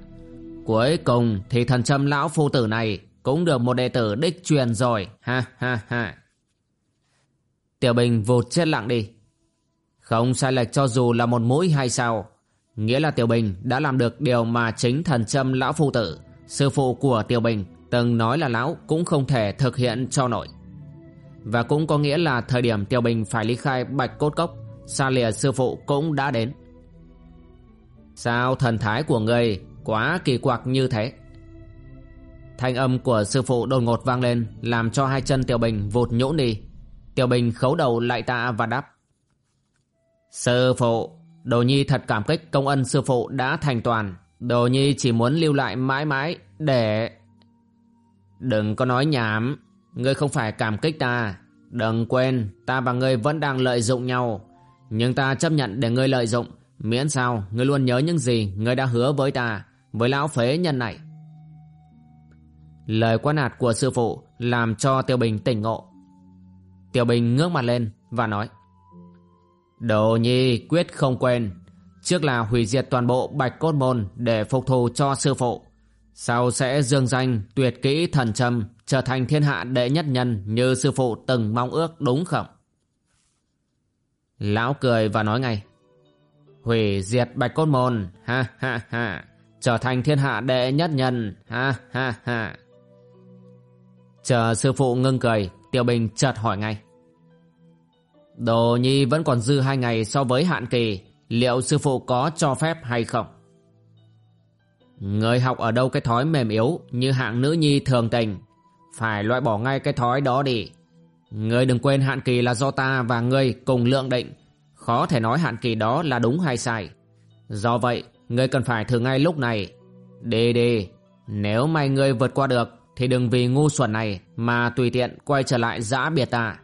Cuối cùng thì thần châm lão phu tử này cũng được một đệ tử đích truyền rồi, ha ha ha. Tiểu Bình vụt chết lặng đi. Không sai lệch cho dù là một mũi hay sao. Nghĩa là Tiểu Bình đã làm được điều mà chính thần châm lão phu tử, sư phụ của Tiểu Bình, từng nói là lão cũng không thể thực hiện cho nổi. Và cũng có nghĩa là thời điểm Tiểu Bình phải ly khai bạch cốt cốc, xa lìa sư phụ cũng đã đến. Sao thần thái của ngươi quá kỳ quặc như thế? Thanh âm của sư phụ đột ngột vang lên làm cho hai chân Tiểu Bình vụt nhũn đi Tiểu Bình khấu đầu lại tạ và đáp. Sư phụ, Đồ Nhi thật cảm kích công ân sư phụ đã thành toàn. Đồ Nhi chỉ muốn lưu lại mãi mãi để... Đừng có nói nhảm, ngươi không phải cảm kích ta. Đừng quên, ta và ngươi vẫn đang lợi dụng nhau. Nhưng ta chấp nhận để ngươi lợi dụng, miễn sao ngươi luôn nhớ những gì ngươi đã hứa với ta, với lão phế nhân này. Lời quan nạt của sư phụ làm cho Tiêu Bình tỉnh ngộ. tiêu Bình ngước mặt lên và nói, Đồ nhi quyết không quên, Trước là hủy diệt toàn bộ bạch cốt môn để phục thù cho sư phụ, Sau sẽ dương danh tuyệt kỹ thần trầm trở thành thiên hạ đệ nhất nhân như sư phụ từng mong ước, đúng không? Lão cười và nói ngay, Hủy diệt bạch cốt môn, ha ha ha Trở thành thiên hạ đệ nhất nhân. Ha ha ha. Chờ sư phụ ngưng cười Tiểu Bình chợt hỏi ngay. Đồ nhi vẫn còn dư hai ngày so với hạn kỳ, Liệu sư phụ có cho phép hay không? Người học ở đâu cái thói mềm yếu Như hạng nữ nhi thường tình? Phải loại bỏ ngay cái thói đó đi. Người đừng quên hạn kỳ là do ta và ngươi cùng lượng định. Khó thể nói hạn kỳ đó là đúng hay sai. Do vậy Ngươi cần phải thử ngay lúc này. Đi đi Nếu may ngươi vượt qua được, Thì đừng vì ngu xuẩn này Mà tùy tiện quay trở lại giã biệt ta.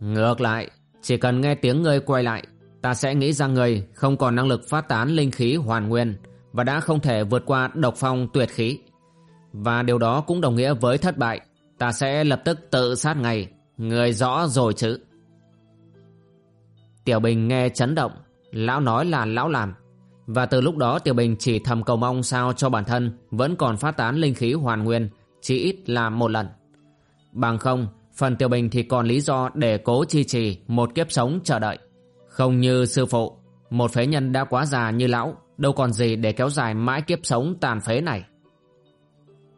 Ngược lại, chỉ cần nghe tiếng ngươi quay lại, Ta sẽ nghĩ rằng ngươi không còn năng lực phát tán linh khí hoàn nguyên Và đã không thể vượt qua độc phong tuyệt khí. Và điều đó cũng đồng nghĩa với thất bại. Ta sẽ lập tức tự sát ngay. Ngươi rõ rồi chứ? Tiểu Bình nghe chấn động. Lão nói là lão làm. Và từ lúc đó Tiểu Bình chỉ thầm cầu mong sao cho bản thân Vẫn còn phát tán linh khí hoàn nguyên Chỉ ít là một lần Bằng không phần Tiểu Bình thì còn lý do để cố chi trì một kiếp sống chờ đợi. Không như sư phụ, một phế nhân đã quá già như lão, đâu còn gì để kéo dài mãi kiếp sống tàn phế này.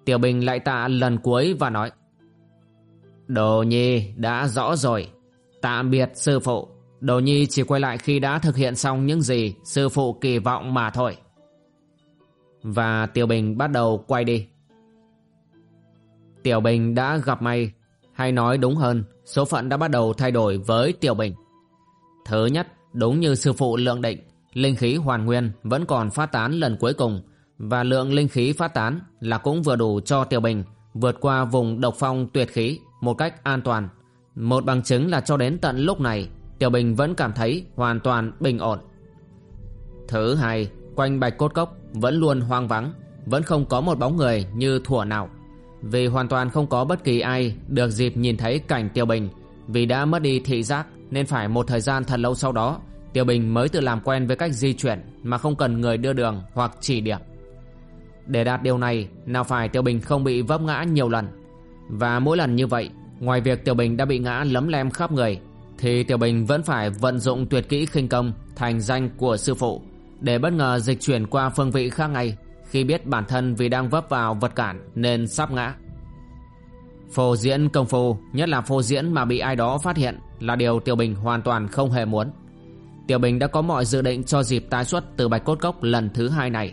Tiểu Bình lại tạ lần cuối và nói Đồ Nhi đã rõ rồi, tạm biệt sư phụ. Đồ Nhi chỉ quay lại khi đã thực hiện xong những gì sư phụ kỳ vọng mà thôi. Và Tiểu Bình bắt đầu quay đi. Tiểu Bình đã gặp may, hay nói đúng hơn, số phận đã bắt đầu thay đổi với Tiểu Bình. Thứ nhất, đúng như sư phụ lượng định, linh khí hoàn nguyên vẫn còn phát tán lần cuối cùng, và lượng linh khí phát tán là cũng vừa đủ cho Tiểu Bình vượt qua vùng độc phong tuyệt khí một cách an toàn. Một bằng chứng là cho đến tận lúc này, Tiểu Bình vẫn cảm thấy hoàn toàn bình ổn. Thứ hai, quanh bạch cốt cốc vẫn luôn hoang vắng, vẫn không có một bóng người như thủa nào. Vì hoàn toàn không có bất kỳ ai được dịp nhìn thấy cảnh Tiểu Bình vì đã mất đi thị giác nên phải một thời gian thật lâu sau đó Tiểu Bình mới tự làm quen với cách di chuyển mà không cần người đưa đường hoặc chỉ điểm. Để đạt điều này, nào phải Tiểu Bình không bị vấp ngã nhiều lần. Và mỗi lần như vậy, ngoài việc Tiểu Bình đã bị ngã lấm lem khắp người, thì Tiểu Bình vẫn phải vận dụng tuyệt kỹ khinh công thành danh của sư phụ để bất ngờ dịch chuyển qua phương vị khác ngay khi biết bản thân vì đang vấp vào vật cản nên sắp ngã. Phô diễn công phu, nhất là phô diễn mà bị ai đó phát hiện là điều Tiểu Bình hoàn toàn không hề muốn. Tiểu Bình đã có mọi dự định cho dịp tái xuất từ Bạch Cốt Cốc lần thứ hai này.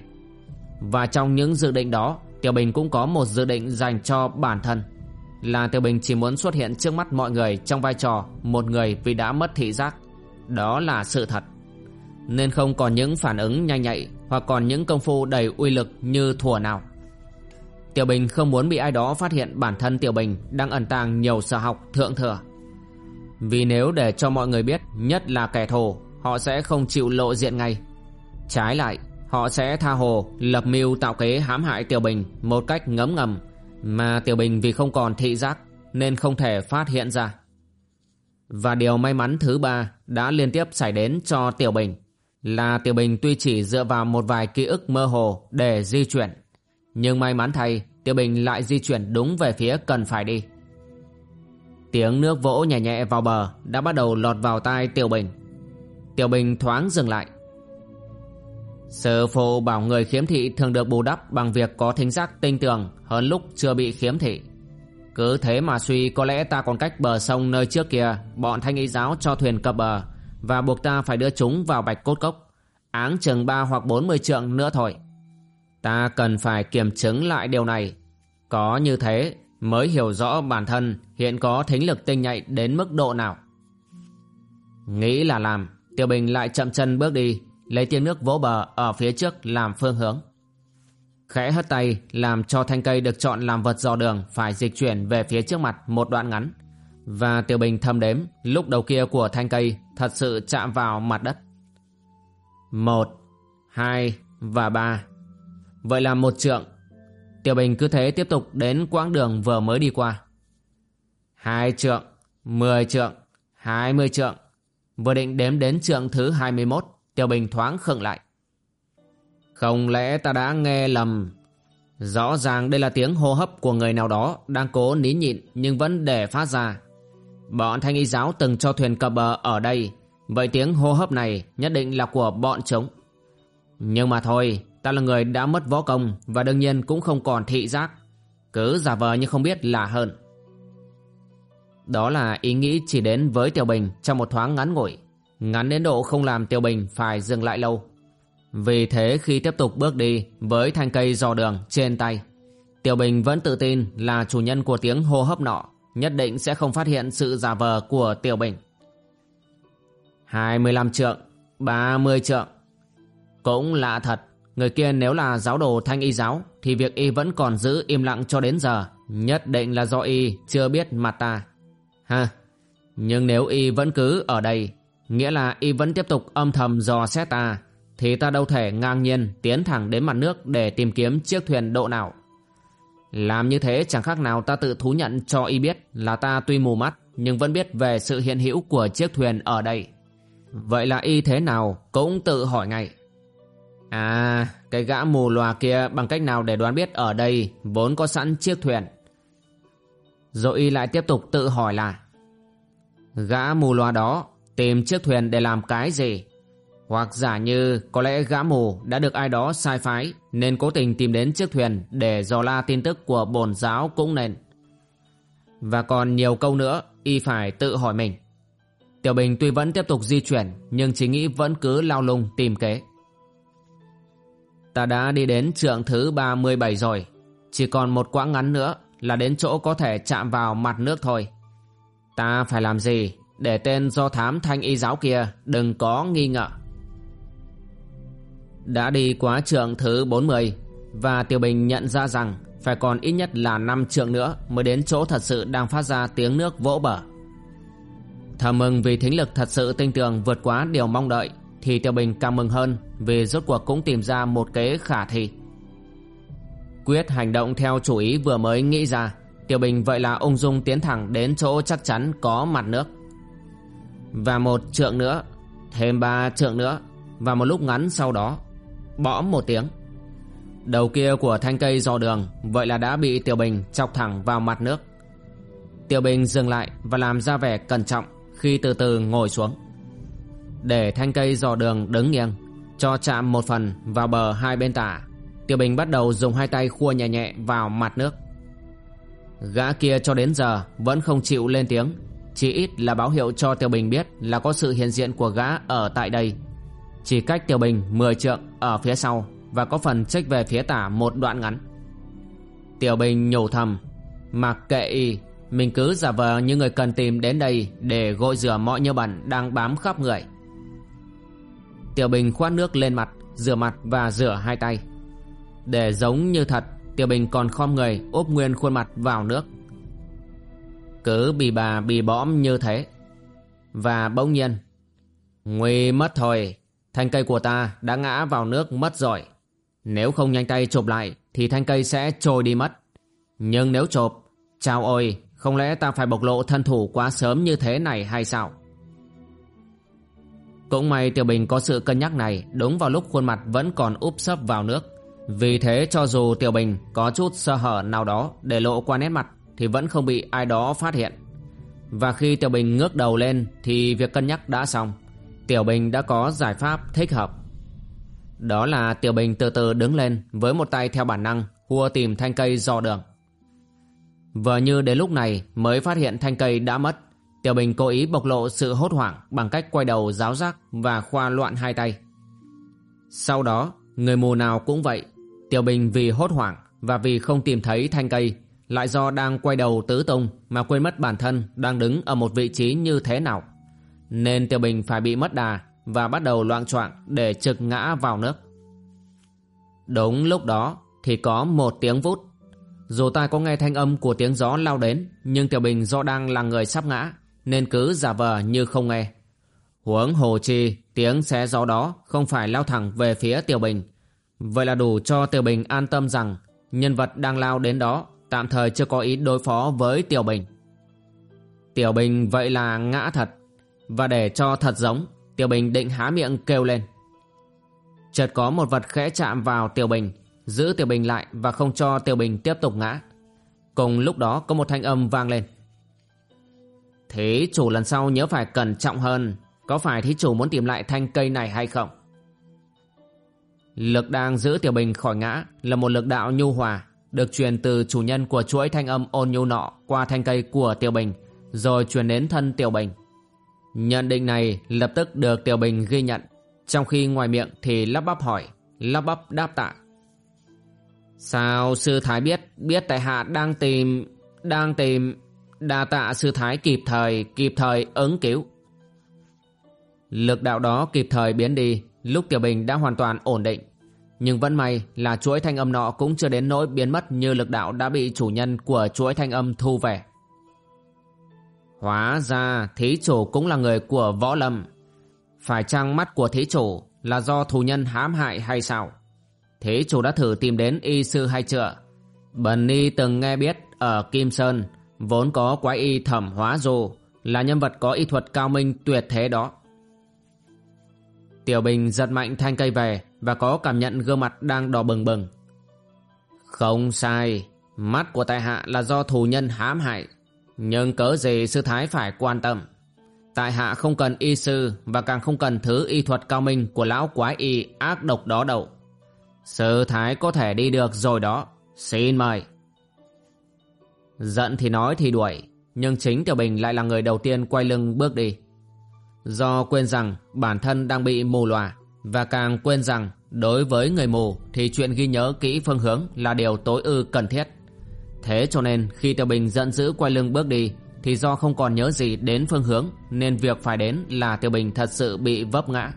Và trong những dự định đó, Tiểu Bình cũng có một dự định dành cho bản thân. Là Tiểu Bình chỉ muốn xuất hiện trước mắt mọi người trong vai trò một người vì đã mất thị giác. Đó là sự thật. Nên không còn những phản ứng nhanh nhạy hoặc còn những công phu đầy uy lực như thùa nào. Tiểu Bình không muốn bị ai đó phát hiện bản thân Tiểu Bình đang ẩn tàng nhiều sở học thượng thừa. Vì nếu để cho mọi người biết nhất là kẻ thù, họ sẽ không chịu lộ diện ngay. Trái lại, họ sẽ tha hồ lập mưu tạo kế hãm hại Tiểu Bình một cách ngấm ngầm mà Tiểu Bình vì không còn thị giác nên không thể phát hiện ra. Và điều may mắn thứ ba đã liên tiếp xảy đến cho Tiểu Bình là Tiểu Bình tuy chỉ dựa vào một vài ký ức mơ hồ để di chuyển, nhưng may mắn thay, Tiểu Bình lại di chuyển đúng về phía cần phải đi. Tiếng nước vỗ nhẹ nhẹ vào bờ đã bắt đầu lọt vào tai Tiểu Bình. Tiểu Bình thoáng dừng lại Sư phụ bảo người khiếm thị thường được bù đắp bằng việc có thính giác tinh tường hơn lúc chưa bị khiếm thị. Cứ thế mà suy có lẽ ta còn cách bờ sông nơi trước kia bọn thanh ý giáo cho thuyền cập bờ và buộc ta phải đưa chúng vào bạch cốt cốc. Áng chừng ba hoặc bốn mươi trượng nữa thôi. Ta cần phải kiểm chứng lại điều này. Có như thế mới hiểu rõ bản thân hiện có thính lực tinh nhạy đến mức độ nào. Nghĩ là làm, Tiêu Bình lại chậm chân bước đi lấy tiếng nước vỗ bờ ở phía trước làm phương hướng. Khẽ hất tay làm cho thanh cây được chọn làm vật dò đường phải dịch chuyển về phía trước mặt một đoạn ngắn. Và Tiểu Bình thầm đếm lúc đầu kia của thanh cây thật sự chạm vào mặt đất. Một, hai và ba. Vậy là một trượng. Tiểu Bình cứ thế tiếp tục đến quãng đường vừa mới đi qua. Hai trượng, mười trượng, hai mươi trượng. Vừa định đếm đến trượng thứ hai mươi mốt Tiểu Bình thoáng khựng lại. Không lẽ ta đã nghe lầm? Rõ ràng đây là tiếng hô hấp của người nào đó đang cố nín nhịn nhưng vẫn để phát ra. Bọn thanh y giáo từng cho thuyền cập bờ ở đây, vậy tiếng hô hấp này nhất định là của bọn chúng. Nhưng mà thôi, ta là người đã mất võ công và đương nhiên cũng không còn thị giác. Cứ giả vờ như không biết là hơn. Đó là ý nghĩ chỉ đến với Tiểu Bình trong một thoáng ngắn ngủi ngắn đến độ không làm Tiêu Bình phải dừng lại lâu. Vì thế khi tiếp tục bước đi với thanh cây dò đường trên tay, Tiểu Bình vẫn tự tin là chủ nhân của tiếng hô hấp nọ nhất định sẽ không phát hiện sự giả vờ của Tiểu Bình. 25 trượng, 30 trượng. Cũng lạ thật, người kia nếu là giáo đồ thanh y giáo thì việc y vẫn còn giữ im lặng cho đến giờ, nhất định là do y chưa biết mặt ta. Ha, nhưng nếu y vẫn cứ ở đây Nghĩa là y vẫn tiếp tục âm thầm dò xét ta. Thì ta đâu thể ngang nhiên tiến thẳng đến mặt nước để tìm kiếm chiếc thuyền độ nào. Làm như thế chẳng khác nào ta tự thú nhận cho y biết là ta tuy mù mắt, Nhưng vẫn biết về sự hiện hữu của chiếc thuyền ở đây. Vậy là y thế nào cũng tự hỏi ngay. À cái gã mù lòa kia bằng cách nào để đoán biết ở đây vốn có sẵn chiếc thuyền? Rồi y lại tiếp tục tự hỏi là, Gã mù loa đó tìm chiếc thuyền để làm cái gì? Hoặc giả như có lẽ gã mù đã được ai đó sai phái, nên cố tình tìm đến chiếc thuyền để dò la tin tức của bổn giáo cũng nên. Và còn nhiều câu nữa, y phải tự hỏi mình. Tiểu Bình tuy vẫn tiếp tục di chuyển, nhưng chỉ nghĩ vẫn cứ lao lung tìm kế. Ta đã đi đến trượng thứ 37 rồi. Chỉ còn một quãng ngắn nữa là đến chỗ có thể chạm vào mặt nước thôi. Ta phải làm gì để tên do thám thanh y giáo kia, đừng có nghi ngờ. Đã đi quá trường thứ 40 và Tiểu Bình nhận ra rằng phải còn ít nhất là 5 trường nữa mới đến chỗ thật sự đang phát ra tiếng nước vỗ bờ. Thầm mừng vì thính lực thật sự tinh tường vượt quá điều mong đợi, thì Tiểu Bình càng mừng hơn vì rốt cuộc cũng tìm ra một kế khả thi. Quyết hành động theo chủ ý vừa mới nghĩ ra, Tiểu Bình vậy là ung dung tiến thẳng đến chỗ chắc chắn có mặt nước. Và một trượng nữa, thêm ba trượng nữa và một lúc ngắn sau đó, bõm một tiếng. Đầu kia của thanh cây dò đường vậy là đã bị Tiểu Bình chọc thẳng vào mặt nước. Tiểu Bình dừng lại và làm ra vẻ cẩn trọng khi từ từ ngồi xuống. Để thanh cây dò đường đứng nghiêng, cho chạm một phần vào bờ hai bên tả, Tiểu Bình bắt đầu dùng hai tay khua nhẹ nhẹ vào mặt nước. Gã kia cho đến giờ vẫn không chịu lên tiếng, chỉ ít là báo hiệu cho Tiểu Bình biết là có sự hiện diện của gã ở tại đây. Chỉ cách Tiểu Bình 10 trượng ở phía sau và có phần trách về phía tả một đoạn ngắn. Tiểu Bình nhủ thầm, mặc kệ y, mình cứ giả vờ như người cần tìm đến đây để gội rửa mọi nhơ bẩn đang bám khắp người. Tiểu Bình khoát nước lên mặt, rửa mặt và rửa hai tay. Để giống như thật, Tiểu Bình còn khom người úp nguyên khuôn mặt vào nước. Cứ bì bà bì bõm như thế. Và bỗng nhiên, nguy mất thôi, thanh cây của ta đã ngã vào nước mất rồi. Nếu không nhanh tay chụp lại thì thanh cây sẽ trôi đi mất. Nhưng nếu chụp chào ôi, không lẽ ta phải bộc lộ thân thủ quá sớm như thế này hay sao? Cũng may Tiểu Bình có sự cân nhắc này đúng vào lúc khuôn mặt vẫn còn úp sấp vào nước. Vì thế cho dù Tiểu Bình có chút sơ hở nào đó để lộ qua nét mặt thì vẫn không bị ai đó phát hiện. Và khi Tiểu Bình ngước đầu lên thì việc cân nhắc đã xong. Tiểu Bình đã có giải pháp thích hợp. Đó là Tiểu Bình từ từ đứng lên với một tay theo bản năng hua tìm thanh cây dò đường. Vừa như đến lúc này mới phát hiện thanh cây đã mất. Tiểu Bình cố ý bộc lộ sự hốt hoảng bằng cách quay đầu giáo giác và khoa loạn hai tay. Sau đó, người mù nào cũng vậy. Tiểu Bình vì hốt hoảng và vì không tìm thấy thanh cây, lại do đang quay đầu tứ tung mà quên mất bản thân đang đứng ở một vị trí như thế nào. Nên Tiểu Bình phải bị mất đà và bắt đầu loạn choạng để trực ngã vào nước. Đúng lúc đó thì có một tiếng vút dù tai có nghe thanh âm của tiếng gió lao đến, Nhưng Tiểu Bình do đang là người sắp ngã, Nên cứ giả vờ như không nghe Huống hồ chi, Tiếng xé gió đó không phải lao thẳng về phía Tiểu Bình Vậy là đủ cho Tiểu Bình an tâm rằng Nhân vật đang lao đến đó Tạm thời chưa có ý đối phó với Tiểu Bình Tiểu Bình vậy là ngã thật Và để cho thật giống Tiểu Bình định há miệng kêu lên Chợt có một vật khẽ chạm vào Tiểu Bình giữ Tiểu Bình lại và không cho Tiểu Bình tiếp tục ngã. Cùng lúc đó có một thanh âm vang lên. Thế chủ lần sau nhớ phải cẩn trọng hơn, có phải thí chủ muốn tìm lại thanh cây này hay không? Lực đang giữ Tiểu Bình khỏi ngã là một lực đạo nhu hòa, được truyền từ chủ nhân của chuỗi thanh âm ôn nhu nọ qua thanh cây của Tiểu Bình, rồi truyền đến thân Tiểu Bình. Nhận định này lập tức được Tiểu Bình ghi nhận, trong khi ngoài miệng thì lắp bắp hỏi, lắp bắp đáp tạ. Sao sư thái biết Biết tại hạ đang tìm Đang tìm Đa tạ sư thái kịp thời Kịp thời ứng cứu Lực đạo đó kịp thời biến đi Lúc Tiểu Bình đã hoàn toàn ổn định nhưng vẫn may là chuỗi thanh âm nọ Cũng chưa đến nỗi biến mất Như lực đạo đã bị chủ nhân của chuỗi thanh âm thu về Hóa ra thí chủ cũng là người của võ lâm Phải chăng mắt của thí chủ Là do thù nhân hãm hại hay sao Thế chủ đã thử tìm đến y sư hay chưa? Bần ni từng nghe biết ở Kim Sơn, vốn có quái y thẩm hóa dù, là nhân vật có y thuật cao minh tuyệt thế đó. Tiểu Bình giật mạnh thanh cây về và có cảm nhận gương mặt đang đỏ bừng bừng. Không sai, mắt của tại hạ là do thù nhân hãm hại, Nhưng cớ gì sư thái phải quan tâm? Tại hạ không cần y sư Và càng không cần thứ y thuật cao minh Của lão quái y ác độc đó đâu. Sư thái có thể đi được rồi đó Xin mời. Giận thì nói thì đuổi Nhưng chính Tiểu Bình lại là người đầu tiên quay lưng bước đi. Do quên rằng bản thân đang bị mù lòa Và càng quên rằng đối với người mù Thì chuyện ghi nhớ kỹ phương hướng là điều tối ư cần thiết. Thế cho nên khi Tiểu Bình giận dữ quay lưng bước đi Thì do không còn nhớ gì đến phương hướng Nên việc phải đến là Tiểu Bình thật sự bị vấp ngã.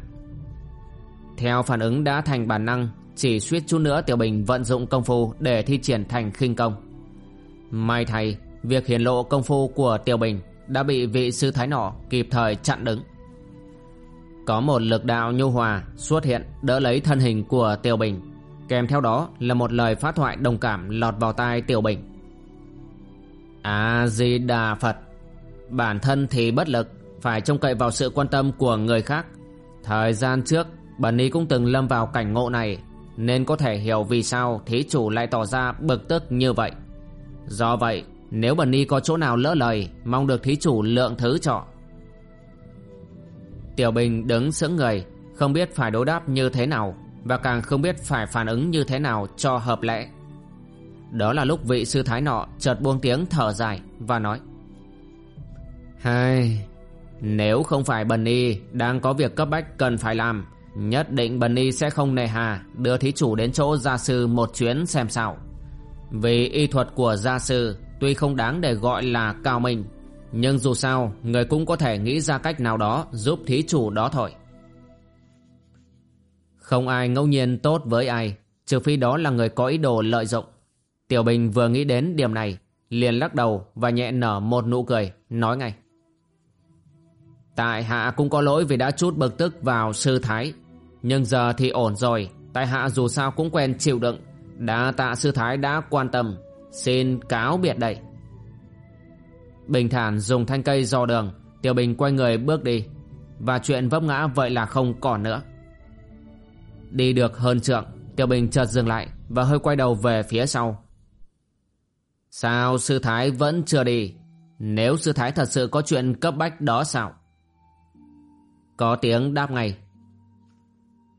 Theo phản ứng đã thành bản năng, Chỉ suýt chút nữa Tiểu Bình vận dụng công phu để thi triển thành khinh công. May thay, Việc hiển lộ công phu của Tiểu Bình Đã bị vị sư thái nọ kịp thời chặn đứng. Có một lực đạo nhu hòa xuất hiện, Đỡ lấy thân hình của Tiểu Bình. Kèm theo đó là một lời phát thoại đồng cảm lọt vào tai Tiểu Bình. A-di-đà Phật, Bản thân thì bất lực, Phải trông cậy vào sự quan tâm của người khác. Thời gian trước, Bần y cũng từng lâm vào cảnh ngộ này, Nên có thể hiểu vì sao Thí chủ lại tỏ ra bực tức như vậy. Do vậy, Nếu bần y có chỗ nào lỡ lời, Mong được thí chủ lượng thứ trọ Tiểu Bình đứng sững người Không biết phải đối đáp như thế nào Và càng không biết phải phản ứng như thế nào cho hợp lẽ đó là lúc vị sư thái nọ chợt buông tiếng thở dài và nói Hai, nếu không phải Bần Y đang có việc cấp bách cần phải làm Nhất định Bần Y sẽ không nề hà đưa thí chủ đến chỗ gia sư một chuyến xem sao. Vì y thuật của gia sư tuy không đáng để gọi là cao minh nhưng dù sao người cũng có thể nghĩ ra cách nào đó giúp thí chủ đó thôi. Không ai ngẫu nhiên tốt với ai Trừ phi đó là người có ý đồ lợi dụng. Tiểu Bình vừa nghĩ đến điểm này, liền lắc đầu và nhẹ nở một nụ cười, nói ngay. Tại hạ cũng có lỗi vì đã chút bực tức vào sư thái, nhưng giờ thì ổn rồi, tại hạ dù sao cũng quen chịu đựng, đã tạ sư thái đã quan tâm, xin cáo biệt đây. Bình thản dùng thanh cây dò đường, Tiểu Bình quay người bước đi, và chuyện vấp ngã vậy là không còn nữa. Đi được hơn trượng, Tiểu Bình chợt dừng lại và hơi quay đầu về phía sau, Sao sư thái vẫn chưa đi? Nếu sư thái thật sự có chuyện cấp bách đó sao? Có tiếng đáp ngay.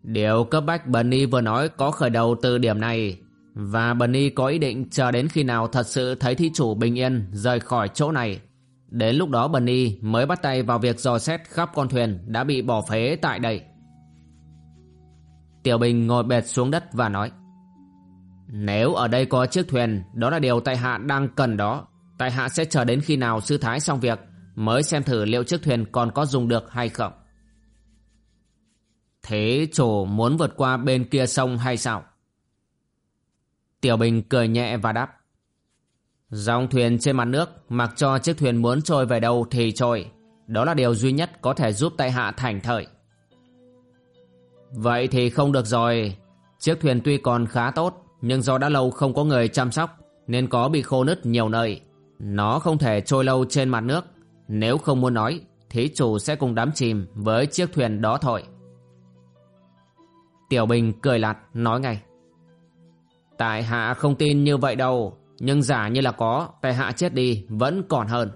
Điều cấp bách Bần Y vừa nói có khởi đầu từ điểm này và Bần Y có ý định chờ đến khi nào thật sự thấy thi chủ bình yên rời khỏi chỗ này. Đến lúc đó Bần Y mới bắt tay vào việc dò xét khắp con thuyền đã bị bỏ phế tại đây. Tiểu Bình ngồi bệt xuống đất và nói nếu ở đây có chiếc thuyền, đó là điều tại hạ đang cần đó. Tại hạ sẽ chờ đến khi nào sư thái xong việc, mới xem thử liệu chiếc thuyền còn có dùng được hay không. Thế chủ muốn vượt qua bên kia sông hay sao? Tiểu Bình cười nhẹ và đáp. Dòng thuyền trên mặt nước, mặc cho chiếc thuyền muốn trôi về đâu thì trôi. Đó là điều duy nhất có thể giúp tại hạ thành thời. Vậy thì không được rồi. Chiếc thuyền tuy còn khá tốt, nhưng do đã lâu không có người chăm sóc Nên có bị khô nứt nhiều nơi Nó không thể trôi lâu trên mặt nước Nếu không muốn nói Thí chủ sẽ cùng đắm chìm với chiếc thuyền đó thôi Tiểu Bình cười lạt nói ngay Tại hạ không tin như vậy đâu, Nhưng giả như là có, Tại hạ chết đi vẫn còn hơn.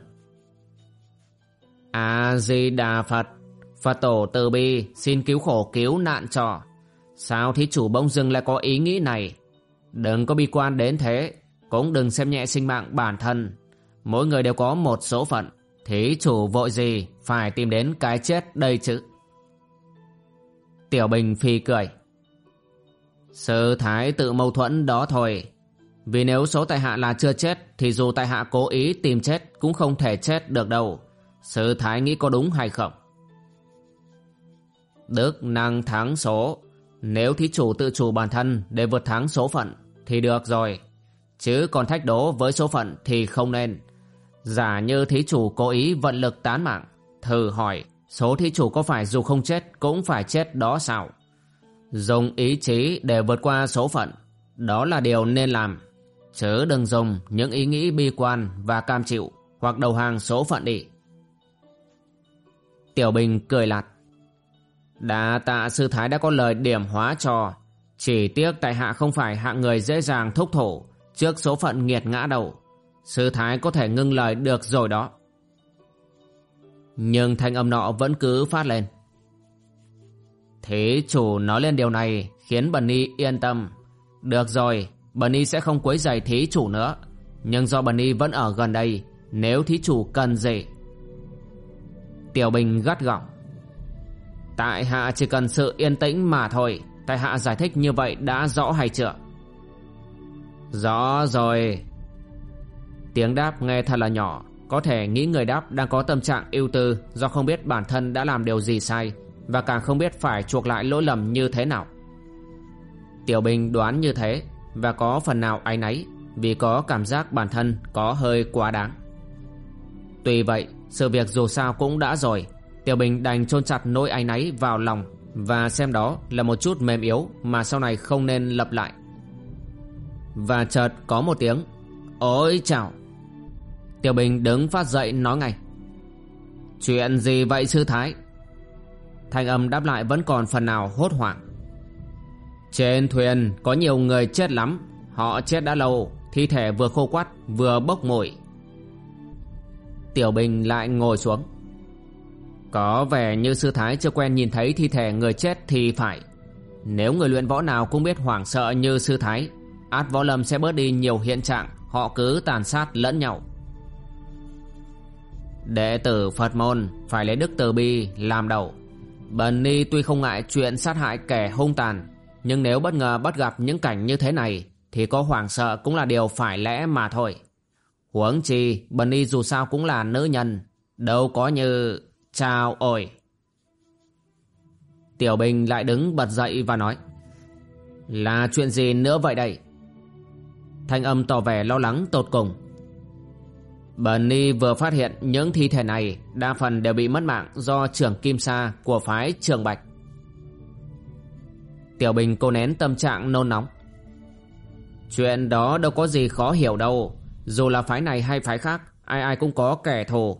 A-di-đà Phật Phật tổ từ bi, Xin cứu khổ cứu nạn trò. Sao thí chủ bỗng dưng lại có ý nghĩ này? Đừng có bi quan đến thế, Cũng đừng xem nhẹ sinh mạng bản thân. Mỗi người đều có một số phận, Thí chủ vội gì Phải tìm đến cái chết đây chứ? Tiểu Bình phi cười. Sư thái tự mâu thuẫn đó thôi Vì nếu số tại hạ là chưa chết Thì dù tại hạ cố ý tìm chết Cũng không thể chết được đâu Sư thái nghĩ có đúng hay không Đức năng thắng số Nếu thí chủ tự chủ bản thân Để vượt thắng số phận thì được rồi. Chứ còn thách đố với số phận thì không nên. Giả như thí chủ cố ý vận lực tán mạng, thử hỏi số thí chủ có phải dù không chết cũng phải chết đó sao? Dùng ý chí để vượt qua số phận, đó là điều nên làm. Chứ đừng dùng những ý nghĩ bi quan và cam chịu hoặc đầu hàng số phận đi. Tiểu Bình cười lạt. đã tạ sư thái đã có lời điểm hóa cho chỉ tiếc tại hạ không phải hạng người dễ dàng thúc thổ trước số phận nghiệt ngã đầu. Sư Thái có thể ngưng lời được rồi đó Nhưng thanh âm nọ vẫn cứ phát lên Thế chủ nói lên điều này, Khiến Bần Ni yên tâm. Được rồi Bần Ni sẽ không quấy rầy thí chủ nữa. Nhưng do Bần Ni vẫn ở gần đây, Nếu thí chủ cần gì? Tiểu Bình gắt gỏng. Tại hạ chỉ cần sự yên tĩnh mà thôi. Tại hạ giải thích như vậy đã rõ hay chưa? Rõ rồi. Tiếng đáp nghe thật là nhỏ. Có thể nghĩ người đáp đang có tâm trạng ưu tư Do không biết bản thân đã làm điều gì sai. Và càng không biết phải chuộc lại lỗi lầm như thế nào. Tiểu Bình đoán như thế Và có phần nào áy náy Vì có cảm giác bản thân có hơi quá đáng. Tuy vậy, Sự việc dù sao cũng đã rồi. Tiểu Bình đành chôn chặt nỗi áy náy vào lòng Và xem đó là một chút mềm yếu Mà sau này không nên lập lại. Và chợt có một tiếng, Ôi chào. Tiểu Bình đứng phát dậy nói ngay, Chuyện gì vậy sư thái? Thanh âm đáp lại vẫn còn phần nào hốt hoảng. Trên thuyền, có nhiều người chết lắm. Họ chết đã lâu, Thi thể vừa khô quắt, vừa bốc mùi. Tiểu Bình lại ngồi xuống. Có vẻ như sư thái chưa quen nhìn thấy thi thể người chết thì phải. Nếu người luyện võ nào cũng biết hoảng sợ như sư thái, Át võ lâm sẽ bớt đi nhiều hiện trạng, Họ cứ tàn sát lẫn nhau. Đệ tử Phật môn phải lấy đức từ bi làm đầu. Bần ni tuy không ngại chuyện sát hại kẻ hung tàn, nhưng nếu bất ngờ bắt gặp những cảnh như thế này thì có hoảng sợ cũng là điều phải lẽ mà thôi. Huống chi, bần ni dù sao cũng là nữ nhân, đâu có như... Chào ôi! Tiểu Bình lại đứng bật dậy và nói Là chuyện gì nữa vậy đây? Thanh âm tỏ vẻ lo lắng tột cùng Bần Ni vừa phát hiện những thi thể này đa phần đều bị mất mạng do trưởng Kim Sa của phái Trường Bạch. Tiểu Bình cô nén tâm trạng nôn nóng. Chuyện đó đâu có gì khó hiểu đâu. Dù là phái này hay phái khác, ai ai cũng có kẻ thù.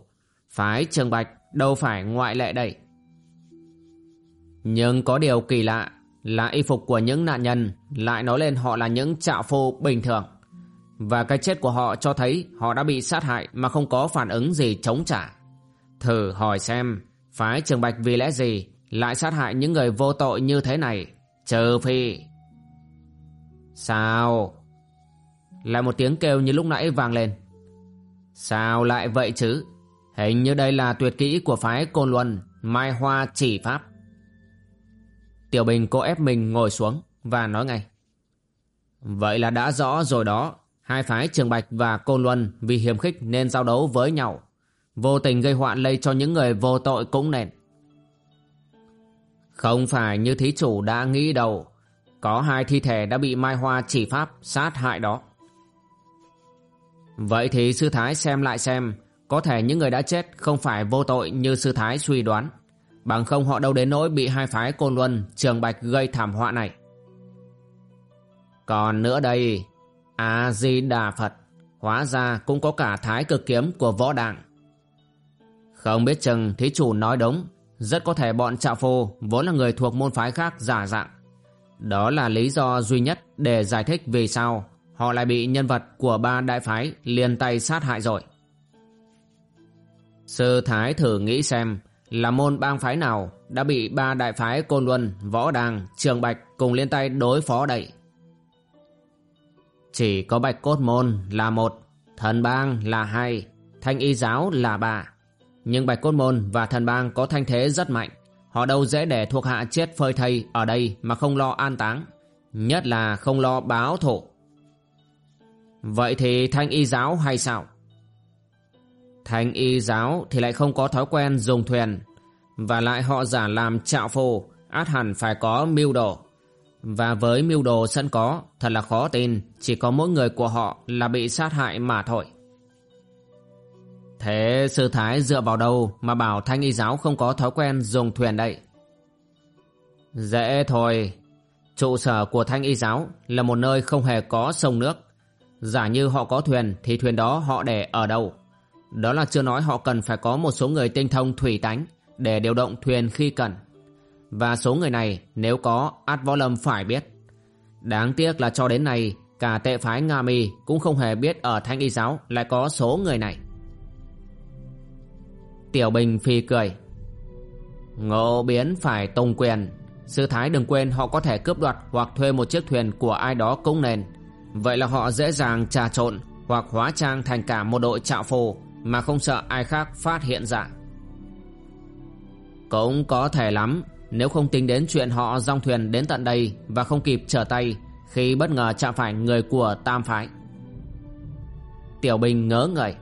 Phái Trường Bạch đâu phải ngoại lệ đây. Nhưng có điều kỳ lạ là y phục của những nạn nhân lại nói lên họ là những trạo phu bình thường. Và cái chết của họ cho thấy họ đã bị sát hại mà không có phản ứng gì chống trả. Thử hỏi xem, phái Trường Bạch vì lẽ gì lại sát hại những người vô tội như thế này? Trừ phi... Sao? Lại một tiếng kêu như lúc nãy vang lên. Sao lại vậy chứ? Hình như đây là tuyệt kỹ của phái Côn Luân, Mai Hoa chỉ pháp. Tiểu Bình cố ép mình ngồi xuống và nói ngay. Vậy là đã rõ rồi đó. Hai phái Trường Bạch và Côn Luân vì hiểm khích nên giao đấu với nhau. Vô tình gây hoạn lây cho những người vô tội cũng nên. Không phải như thí chủ đã nghĩ đâu. Có hai thi thể đã bị Mai Hoa chỉ pháp sát hại đó. Vậy thì sư thái xem lại xem, Có thể những người đã chết không phải vô tội như sư thái suy đoán Bằng không họ đâu đến nỗi bị hai phái Côn Luân, Trường Bạch gây thảm họa này Còn nữa đây A-di-đà Phật. Hóa ra cũng có cả thái cực kiếm của võ đảng Không biết chừng thí chủ nói đúng Rất có thể bọn trạo Phô Vốn là người thuộc môn phái khác giả dạng. Đó là lý do duy nhất Để giải thích vì sao Họ lại bị nhân vật của ba đại phái liền tay sát hại rồi. Sư Thái thử nghĩ xem Là môn bang phái nào Đã bị ba đại phái Côn Luân, Võ Đàng, Trường Bạch Cùng liên tay đối phó đẩy chỉ có bạch cốt môn là một, thần bang là hai, thanh y giáo là ba. Nhưng bạch cốt môn và thần bang có thanh thế rất mạnh. Họ đâu dễ để thuộc hạ chết phơi thây ở đây mà không lo an táng. Nhất là không lo báo thổ. Vậy thì thanh y giáo hay sao? Thanh y giáo thì lại không có thói quen dùng thuyền. Và lại họ giả làm trạo phù, át hẳn phải có mưu đồ. Và với mưu đồ sẵn có, thật là khó tin, chỉ có mỗi người của họ là bị sát hại mà thôi. Thế sư thái dựa vào đâu mà bảo thanh y giáo không có thói quen dùng thuyền đây? Dễ thôi, trụ sở của thanh y giáo là một nơi không hề có sông nước. Giả như họ có thuyền thì thuyền đó họ để ở đâu? Đó là chưa nói họ cần phải có một số người tinh thông thủy tánh để điều động thuyền khi cần. Và số người này, nếu có át võ lâm phải biết Đáng tiếc là cho đến nay, Cả tệ phái Nga Mi cũng không hề biết ở Thanh Y Giáo lại có số người này. Tiểu Bình phi cười. Ngộ biến phải tùng quyền. Sư Thái đừng quên họ có thể cướp đoạt hoặc thuê một chiếc thuyền của ai đó cũng nên. Vậy là họ dễ dàng trà trộn hoặc hóa trang thành cả một đội trạo phù mà không sợ ai khác phát hiện ra. Cũng có thể lắm nếu không tính đến chuyện họ dòng thuyền đến tận đây và không kịp trở tay, khi bất ngờ chạm phải người của Tam Phái. Tiểu Bình ngớ người.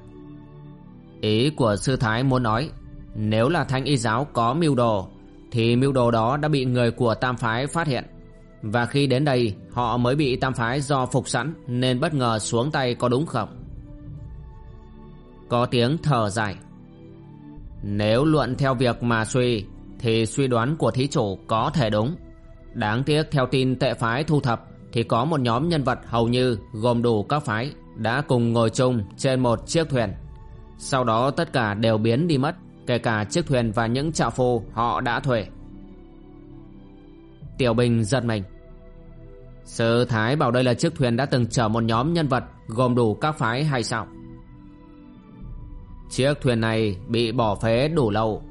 Ý của sư Thái muốn nói, nếu là thanh y giáo có mưu đồ, thì mưu đồ đó đã bị người của Tam Phái phát hiện. Và khi đến đây, họ mới bị Tam Phái do phục sẵn nên bất ngờ xuống tay có đúng không? Có tiếng thở dài. Nếu luận theo việc mà suy thì suy đoán của thí chủ có thể đúng. Đáng tiếc theo tin tệ phái thu thập thì có một nhóm nhân vật hầu như gồm đủ các phái đã cùng ngồi chung trên một chiếc thuyền. Sau đó tất cả đều biến đi mất, kể cả chiếc thuyền và những trạo phu họ đã thuê. Tiểu Bình giật mình. Sư Thái bảo đây là chiếc thuyền đã từng chở một nhóm nhân vật gồm đủ các phái hay sao? Chiếc thuyền này bị bỏ phế đủ lâu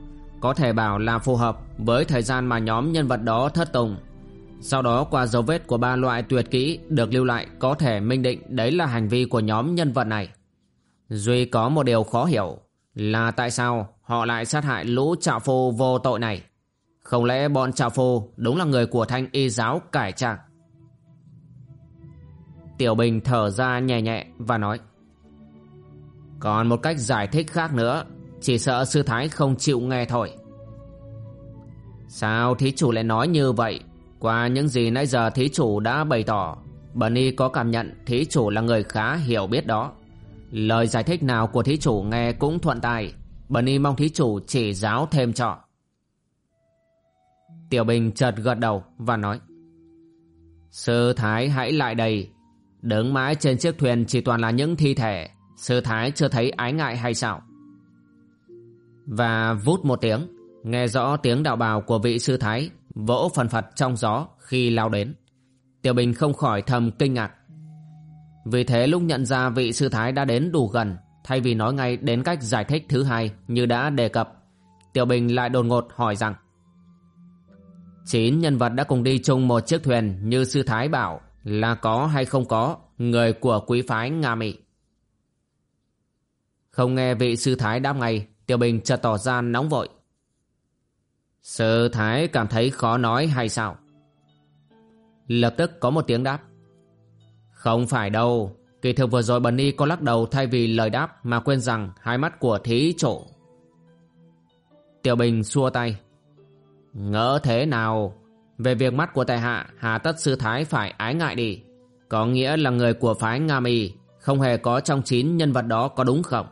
có thể bảo là phù hợp với thời gian mà nhóm nhân vật đó thất tùng. Sau đó, qua dấu vết của ba loại tuyệt kỹ được lưu lại, có thể minh định đấy là hành vi của nhóm nhân vật này. Duy có một điều khó hiểu là tại sao họ lại sát hại lũ trạo phu vô tội này. Không lẽ bọn trạo phu đúng là người của thanh y giáo cải trang? Tiểu Bình thở ra nhẹ nhẹ và nói, Còn một cách giải thích khác nữa chỉ sợ sư thái không chịu nghe thôi. Sao thí chủ lại nói như vậy? Qua những gì nãy giờ thí chủ đã bày tỏ Bần y có cảm nhận thí chủ là người khá hiểu biết đó. Lời giải thích nào của thí chủ nghe cũng thuận tài Bần y mong thí chủ chỉ giáo thêm cho. Tiểu Bình chợt gật đầu và nói, Sư Thái hãy lại đây. Đứng mãi trên chiếc thuyền chỉ toàn là những thi thể. Sư Thái chưa thấy ái ngại hay sao? Và vút một tiếng, Nghe rõ tiếng đạo bào của vị sư thái Vỗ phần phật trong gió khi lao đến. Tiểu Bình không khỏi thầm kinh ngạc. Vì thế lúc nhận ra vị sư thái đã đến đủ gần, Thay vì nói ngay đến cách giải thích thứ hai như đã đề cập, Tiểu Bình lại đột ngột hỏi rằng, Chín nhân vật đã cùng đi chung một chiếc thuyền như sư thái bảo Là có hay không có người của quý phái Nga Mỹ Không nghe vị sư thái đáp ngay Tiểu Bình chợt tỏ ra nóng vội. Sư Thái cảm thấy khó nói hay sao? Lập tức có một tiếng đáp. Không phải đâu, kỳ thực vừa rồi Bần Y có lắc đầu thay vì lời đáp mà quên rằng hai mắt của thí trổ. Tiểu Bình xua tay. Ngỡ thế nào? Về việc mắt của tài hạ, hà tất sư Thái phải ái ngại đi. Có nghĩa là người của phái Nga Mi không hề có trong chín nhân vật đó có đúng không?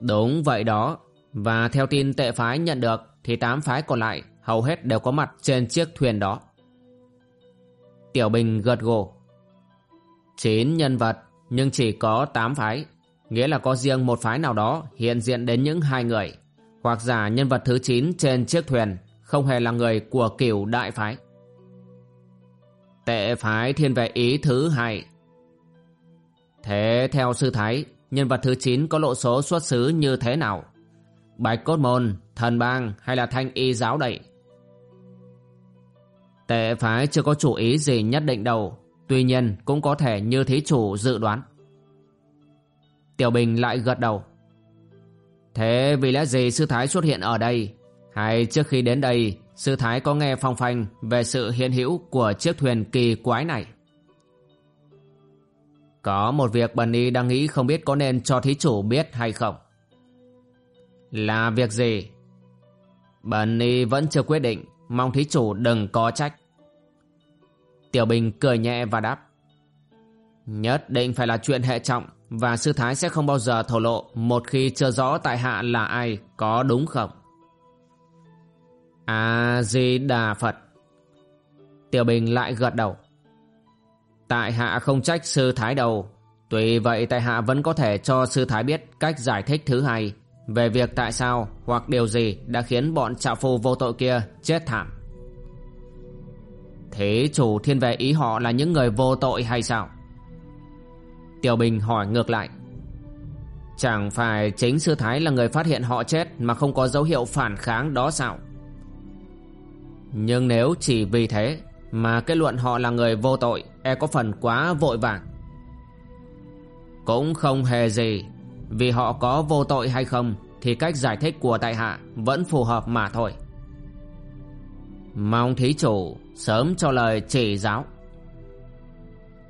Đúng vậy đó. Và theo tin tệ phái nhận được, thì tám phái còn lại hầu hết đều có mặt trên chiếc thuyền đó. Tiểu Bình gật gù. Chín nhân vật, nhưng chỉ có tám phái. Nghĩa là có riêng một phái nào đó hiện diện đến những hai người. Hoặc giả nhân vật thứ chín trên chiếc thuyền, không hề là người của cửu đại phái. Tệ phái thiên về ý thứ hai. Thế theo sư thái nhân vật thứ 9 có lộ số xuất xứ như thế nào? Bạch Cốt Môn, Thần Bang hay là Thanh Y Giáo đậy? Tệ phái chưa có chủ ý gì nhất định đâu, tuy nhiên cũng có thể như thí chủ dự đoán. Tiểu Bình lại gật đầu. Thế vì lẽ gì Sư Thái xuất hiện ở đây? Hay trước khi đến đây, Sư Thái có nghe phong phanh về sự hiện hữu của chiếc thuyền kỳ quái này? Có một việc bần y đang nghĩ không biết có nên cho thí chủ biết hay không. Là việc gì? Bần y vẫn chưa quyết định, mong thí chủ đừng có trách. Tiểu Bình cười nhẹ và đáp. Nhất định phải là chuyện hệ trọng và sư thái sẽ không bao giờ thổ lộ một khi chưa rõ tại hạ là ai, có đúng không? A-di-đà Phật Tiểu Bình lại gật đầu. Tại hạ không trách sư thái đâu. Tuy vậy tại hạ vẫn có thể cho sư thái biết cách giải thích thứ hai Về việc tại sao hoặc điều gì đã khiến bọn trạo phu vô tội kia chết thảm. Thế chủ thiên về ý họ là những người vô tội hay sao? Tiểu Bình hỏi ngược lại. Chẳng phải chính sư Thái là người phát hiện họ chết Mà không có dấu hiệu phản kháng đó sao? Nhưng nếu chỉ vì thế mà kết luận họ là người vô tội E có phần quá vội vàng. Cũng không hề gì, Vì họ có vô tội hay không Thì cách giải thích của tại hạ Vẫn phù hợp mà thôi. Mong thí chủ Sớm cho lời chỉ giáo.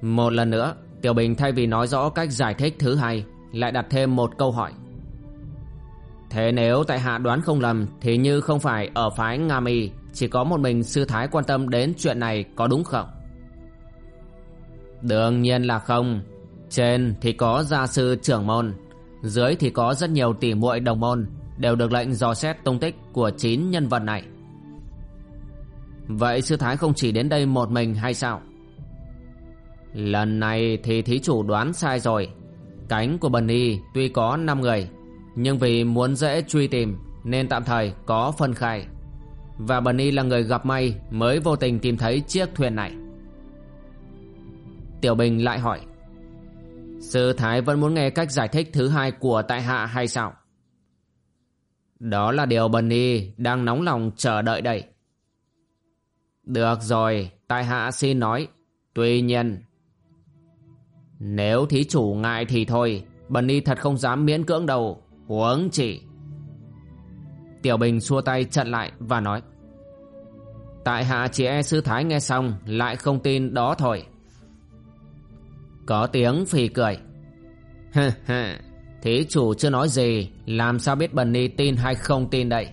Một lần nữa, Tiểu Bình thay vì nói rõ cách giải thích thứ hai, Lại đặt thêm một câu hỏi. Thế nếu tại hạ đoán không lầm, Thì như không phải ở phái Nga Mi Chỉ có một mình sư thái quan tâm đến chuyện này có đúng không? Đương nhiên là không. Trên thì có gia sư trưởng môn, Dưới thì có rất nhiều tỷ muội đồng môn, Đều được lệnh dò xét tung tích của chín nhân vật này. Vậy sư thái không chỉ đến đây một mình hay sao? Lần này thì thí chủ đoán sai rồi. Cánh của Bần Y tuy có 5 người nhưng vì muốn dễ truy tìm Nên tạm thời có phân khai. Và Bần Y là người gặp may Mới vô tình tìm thấy chiếc thuyền này. Tiểu Bình lại hỏi Sư Thái vẫn muốn nghe cách giải thích thứ hai của tại hạ hay sao? Đó là điều Bần Y đang nóng lòng chờ đợi đây. Được rồi, tại hạ xin nói. Tuy nhiên nếu thí chủ ngại thì thôi Bần y thật không dám miễn cưỡng đâu. Huống chỉ Tiểu Bình xua tay chặn lại và nói, Tại hạ chỉ e sư thái nghe xong Lại không tin đó thôi. Có tiếng phì cười. Hừ hừ Thế chủ chưa nói gì, Làm sao biết bần Ni tin hay không tin đây?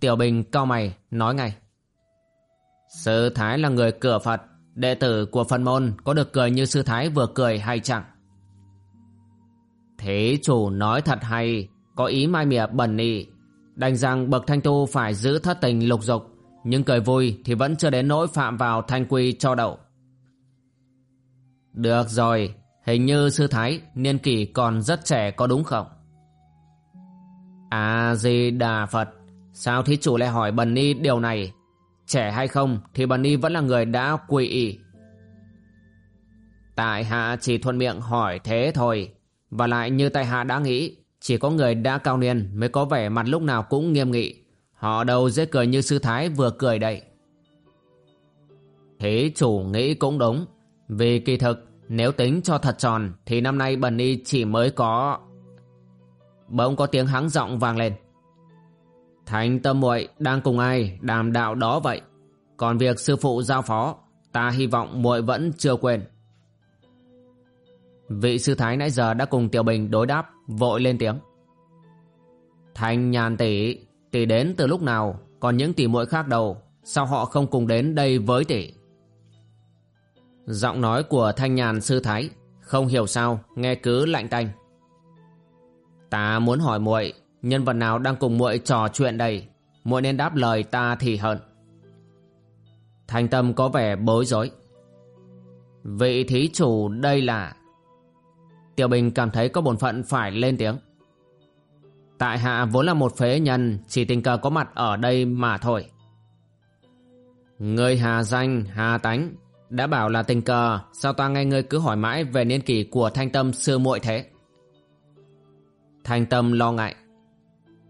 Tiểu Bình cau mày, nói ngay, Sư thái là người cửa Phật, Đệ tử của Phật môn có được cười như sư thái vừa cười hay chẳng? Thế chủ nói thật hay, có ý mai mỉa bẩn nị. Đành rằng bậc thanh tu phải giữ thất tình lục dục, nhưng cười vui thì vẫn chưa đến nỗi phạm vào thanh quy cho đậu. Được rồi, hình như sư thái niên kỷ còn rất trẻ có đúng không? A-di-đà Phật, sao thí chủ lại hỏi bần ni điều này Trẻ hay không thì bần Ni vẫn là người đã quỳ. y. Tại hạ chỉ thuận miệng hỏi thế thôi. Và lại như tại hạ đã nghĩ, chỉ có người đã cao niên mới có vẻ mặt lúc nào cũng nghiêm nghị. Họ đâu dễ cười như sư thái vừa cười đây. Thế chủ nghĩ cũng đúng. Vì kỳ thực, nếu tính cho thật tròn thì năm nay bần y chỉ mới có... Bỗng có tiếng hắng giọng vang lên. Thành tâm muội đang cùng ai đàm đạo đó vậy. Còn việc sư phụ giao phó, ta hy vọng muội vẫn chưa quên. Vị sư thái nãy giờ đã cùng Tiểu Bình đối đáp, vội lên tiếng. Thành nhàn tỷ, tỷ đến từ lúc nào, còn những tỷ muội khác đâu, sao họ không cùng đến đây với tỷ? Giọng nói của thanh nhàn sư thái, không hiểu sao, nghe cứ lạnh tanh. Ta muốn hỏi muội Nhân vật nào đang cùng muội trò chuyện đây muội nên đáp lời ta thì hơn Thanh tâm có vẻ bối rối Vị thí chủ đây là Tiểu Bình cảm thấy có bổn phận phải lên tiếng. Tại hạ vốn là một phế nhân, Chỉ tình cờ có mặt ở đây mà thôi. Người hà danh, hà tánh Đã bảo là tình cờ, Sao ta nghe ngươi cứ hỏi mãi Về niên kỷ của thanh tâm sư muội thế? Thanh tâm lo ngại.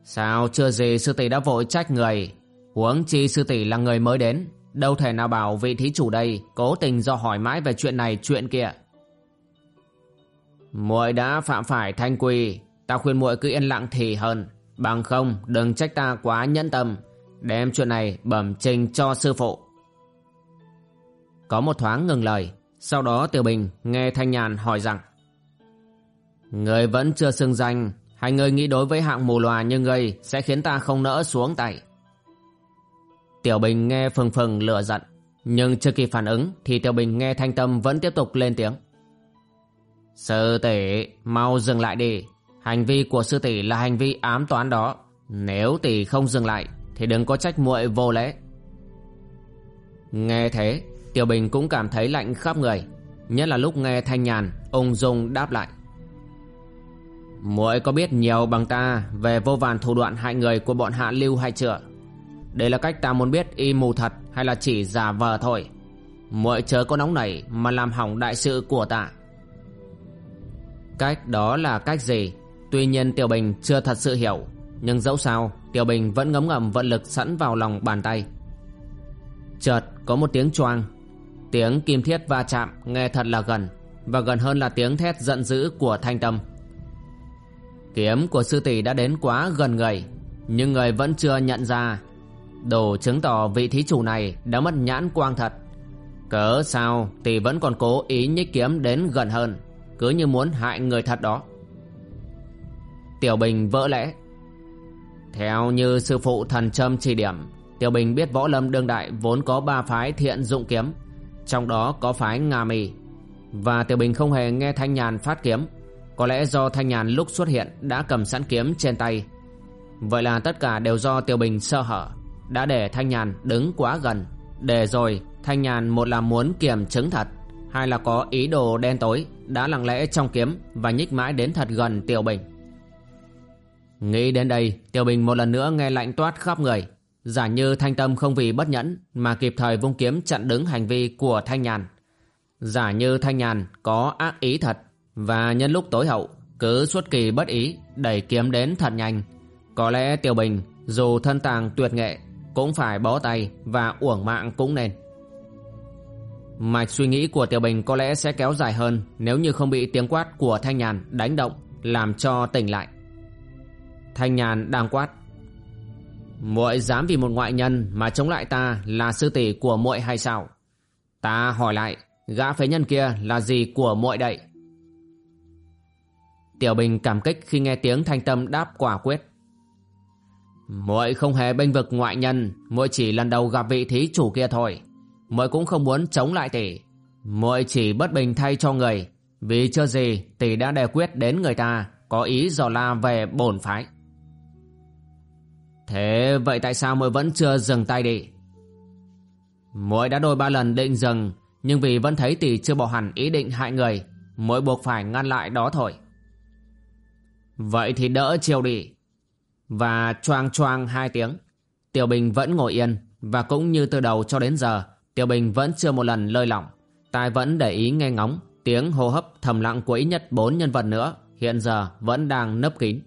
Sao chưa gì sư tỷ đã vội trách người? Huống chi sư tỷ là người mới đến, Đâu thể nào bảo vị thí chủ đây Cố tình do hỏi mãi về chuyện này, chuyện kia muội đã phạm phải thanh quy Ta khuyên muội cứ yên lặng thì hơn Bằng không, đừng trách ta quá nhẫn tâm Đem chuyện này bẩm trình cho sư phụ Có một thoáng ngừng lời Sau đó Tiểu Bình nghe Thanh Nhàn hỏi rằng, Người vẫn chưa xưng danh, Hai người nghĩ đối với hạng mù lòa như ngươi sẽ khiến ta không nỡ xuống tay. Tiểu Bình nghe phừng phừng lửa giận. Nhưng chưa kịp phản ứng thì Tiểu Bình nghe thanh tâm vẫn tiếp tục lên tiếng. Sư tỷ, mau dừng lại đi. Hành vi của sư tỷ là hành vi ám toán đó. Nếu tỷ không dừng lại thì đừng có trách muội vô lễ. Nghe thế, Tiểu Bình cũng cảm thấy lạnh khắp người. Nhất là lúc nghe Thanh Nhàn, ung dung đáp lại muội có biết nhiều bằng ta về vô vàn thủ đoạn hại người của bọn hạ lưu hay chưa Đây là cách ta muốn biết y mù thật hay là chỉ giả vờ thôi muội chớ có nóng nảy mà làm hỏng đại sự của ta Cách đó là cách gì? Tuy nhiên Tiểu Bình chưa thật sự hiểu. Nhưng dẫu sao, Tiểu Bình vẫn ngấm ngầm vận lực sẵn vào lòng bàn tay. Chợt có một tiếng choang. Tiếng kim thiết va chạm nghe thật là gần. Và gần hơn là tiếng thét giận dữ của thanh tâm. Kiếm của sư tỷ đã đến quá gần người. Nhưng người vẫn chưa nhận ra. Đồ chứng tỏ vị thí chủ này đã mất nhãn quang thật. Cớ sao tỷ vẫn còn cố ý nhích kiếm đến gần hơn? Cứ như muốn hại người thật đó. Tiểu Bình vỡ lẽ. Theo như sư phụ thần châm chỉ điểm, Tiểu Bình biết võ lâm đương đại vốn có ba phái thiện dụng kiếm, Trong đó có phái Nga mì. Và Tiểu Bình không hề nghe Thanh Nhàn phát kiếm, Có lẽ do Thanh Nhàn lúc xuất hiện đã cầm sẵn kiếm trên tay. Vậy là tất cả đều do Tiểu Bình sơ hở, Đã để Thanh Nhàn đứng quá gần, Để rồi Thanh Nhàn một là muốn kiểm chứng thật hay là có ý đồ đen tối, Đã lặng lẽ trong kiếm Và nhích mãi đến thật gần Tiểu Bình. Nghĩ đến đây Tiểu Bình một lần nữa nghe lạnh toát khắp người. Giả như thanh tâm không vì bất nhẫn, Mà kịp thời vung kiếm chặn đứng hành vi của thanh nhàn. Giả như thanh nhàn có ác ý thật, Và nhân lúc tối hậu, Cứ xuất kỳ bất ý, Đẩy kiếm đến thật nhanh. Có lẽ Tiểu Bình, dù thân tàng tuyệt nghệ, Cũng phải bó tay Và uổng mạng cũng nên. Mạch suy nghĩ của Tiểu Bình có lẽ sẽ kéo dài hơn Nếu như không bị tiếng quát của Thanh Nhàn đánh động Làm cho tỉnh lại Thanh Nhàn đang quát muội dám vì một ngoại nhân mà chống lại ta là sư tỷ của muội hay sao? Ta hỏi lại, gã phế nhân kia là gì của muội đậy? Tiểu Bình cảm kích khi nghe tiếng thanh tâm đáp quả quyết. muội không hề bênh vực ngoại nhân, muội chỉ lần đầu gặp vị thí chủ kia thôi muội cũng không muốn chống lại tỷ. muội chỉ bất bình thay cho người, vì chưa gì tỷ đã đề quyết đến người ta có ý dò la về bổn phái. Thế vậy tại sao muội vẫn chưa dừng tay đi? Muội đã đôi ba lần định dừng, nhưng vì vẫn thấy tỷ chưa bỏ hẳn ý định hại người, muội buộc phải ngăn lại đó thôi. Vậy thì đỡ chiều đi. Và choang choang hai tiếng, Tiểu Bình vẫn ngồi yên, và cũng như từ đầu cho đến giờ, Tiểu Bình vẫn chưa một lần lơi lỏng, tai vẫn để ý nghe ngóng, tiếng hô hấp thầm lặng của ít nhất bốn nhân vật nữa hiện giờ vẫn đang nấp kín.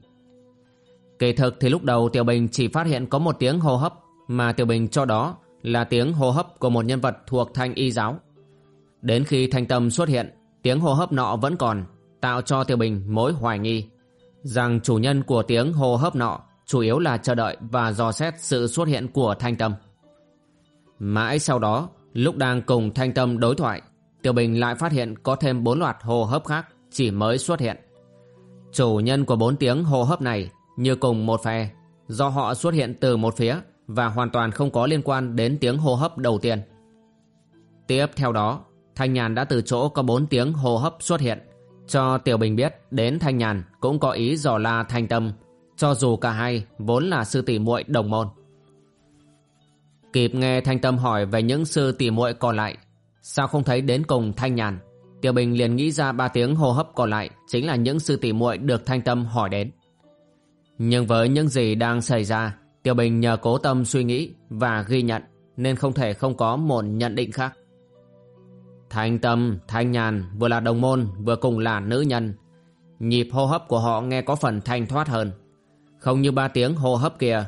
Kỳ thực thì lúc đầu Tiểu Bình chỉ phát hiện có một tiếng hô hấp mà Tiểu Bình cho đó là tiếng hô hấp của một nhân vật thuộc thanh y giáo. Đến khi thanh tâm xuất hiện, tiếng hô hấp nọ vẫn còn, tạo cho Tiểu Bình mối hoài nghi rằng chủ nhân của tiếng hô hấp nọ chủ yếu là chờ đợi và dò xét sự xuất hiện của thanh tâm. Mãi sau đó, lúc đang cùng thanh tâm đối thoại, Tiểu Bình lại phát hiện có thêm bốn loạt hô hấp khác chỉ mới xuất hiện. Chủ nhân của bốn tiếng hô hấp này như cùng một phe do họ xuất hiện từ một phía và hoàn toàn không có liên quan đến tiếng hô hấp đầu tiên. Tiếp theo đó, Thanh Nhàn đã từ chỗ có bốn tiếng hô hấp xuất hiện, cho Tiểu Bình biết đến Thanh Nhàn cũng có ý dò la thanh tâm, cho dù cả hai vốn là sư tỷ muội đồng môn. Kịp nghe Thanh Tâm hỏi về những sư tỷ muội còn lại, sao không thấy đến cùng Thanh Nhàn? Tiểu Bình liền nghĩ ra ba tiếng hô hấp còn lại chính là những sư tỷ muội được Thanh Tâm hỏi đến. Nhưng với những gì đang xảy ra, Tiểu Bình nhờ cố tâm suy nghĩ và ghi nhận nên không thể không có một nhận định khác. Thanh Tâm, Thanh Nhàn vừa là đồng môn vừa cùng là nữ nhân. Nhịp hô hấp của họ nghe có phần thanh thoát hơn. Không như ba tiếng hô hấp kia,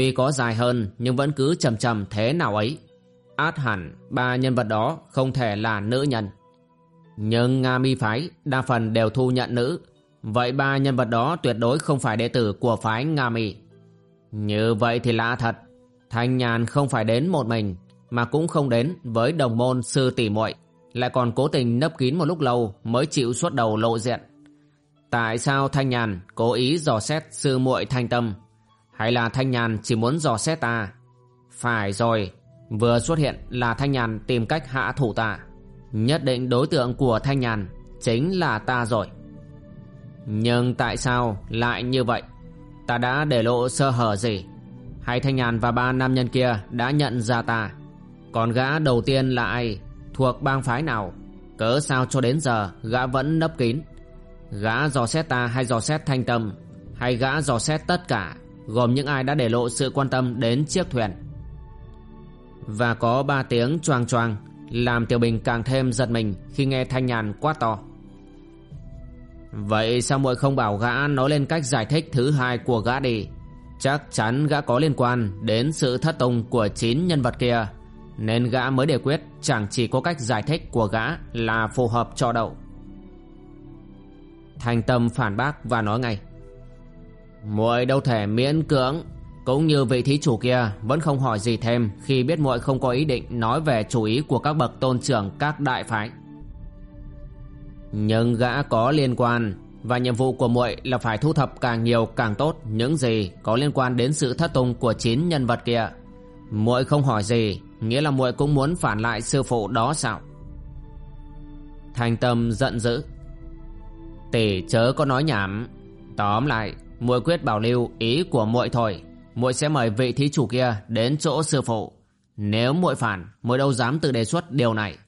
tuy có dài hơn nhưng vẫn cứ chầm chầm thế nào ấy. Át hẳn ba nhân vật đó không thể là nữ nhân. Nhưng Nga mi phái đa phần đều thu nhận nữ Vậy ba nhân vật đó tuyệt đối không phải đệ tử của phái Nga mi. Như vậy thì lạ thật. Thanh Nhàn không phải đến một mình, mà cũng không đến với đồng môn sư tỷ muội, lại còn cố tình nấp kín một lúc lâu mới chịu xuất đầu lộ diện. Tại sao Thanh Nhàn cố ý dò xét sư muội Thanh Tâm? Hay là Thanh Nhàn chỉ muốn dò xét ta? Phải rồi, vừa xuất hiện là Thanh Nhàn tìm cách hạ thủ ta. Nhất định đối tượng của Thanh Nhàn chính là ta rồi. Nhưng tại sao lại như vậy? Ta đã để lộ sơ hở gì? Hay Thanh Nhàn và ba nam nhân kia đã nhận ra ta? Còn gã đầu tiên là ai? Thuộc bang phái nào? Cớ sao cho đến giờ gã vẫn nấp kín? Gã dò xét ta hay dò xét thanh tâm? Hay gã dò xét tất cả? Gồm những ai đã để lộ sự quan tâm đến chiếc thuyền? Và có ba tiếng choang choang, Làm Tiểu Bình càng thêm giật mình Khi nghe Thanh Nhàn quát to. Vậy sao muội không bảo gã nói lên cách giải thích thứ hai của gã đi? Chắc chắn gã có liên quan đến sự thất tùng của chín nhân vật kia, Nên gã mới đề quyết chẳng chỉ có cách giải thích của gã là phù hợp cho đậu. Thành tâm phản bác và nói ngay muội đâu thể miễn cưỡng cũng như vị thí chủ kia vẫn không hỏi gì thêm khi biết muội không có ý định nói về chủ ý của các bậc tôn trưởng các đại phái. Nhưng gã có liên quan và nhiệm vụ của muội là phải thu thập càng nhiều càng tốt những gì có liên quan đến sự thất tung của chín nhân vật kia. Muội không hỏi gì, nghĩa là muội cũng muốn phản lại sư phụ đó sao? Thành Tâm giận dữ. Tỷ chớ có nói nhảm, tóm lại, muội quyết bảo lưu ý của muội thôi. Muội sẽ mời vị thí chủ kia đến chỗ sư phụ. Nếu muội phản, muội đâu dám tự đề xuất điều này.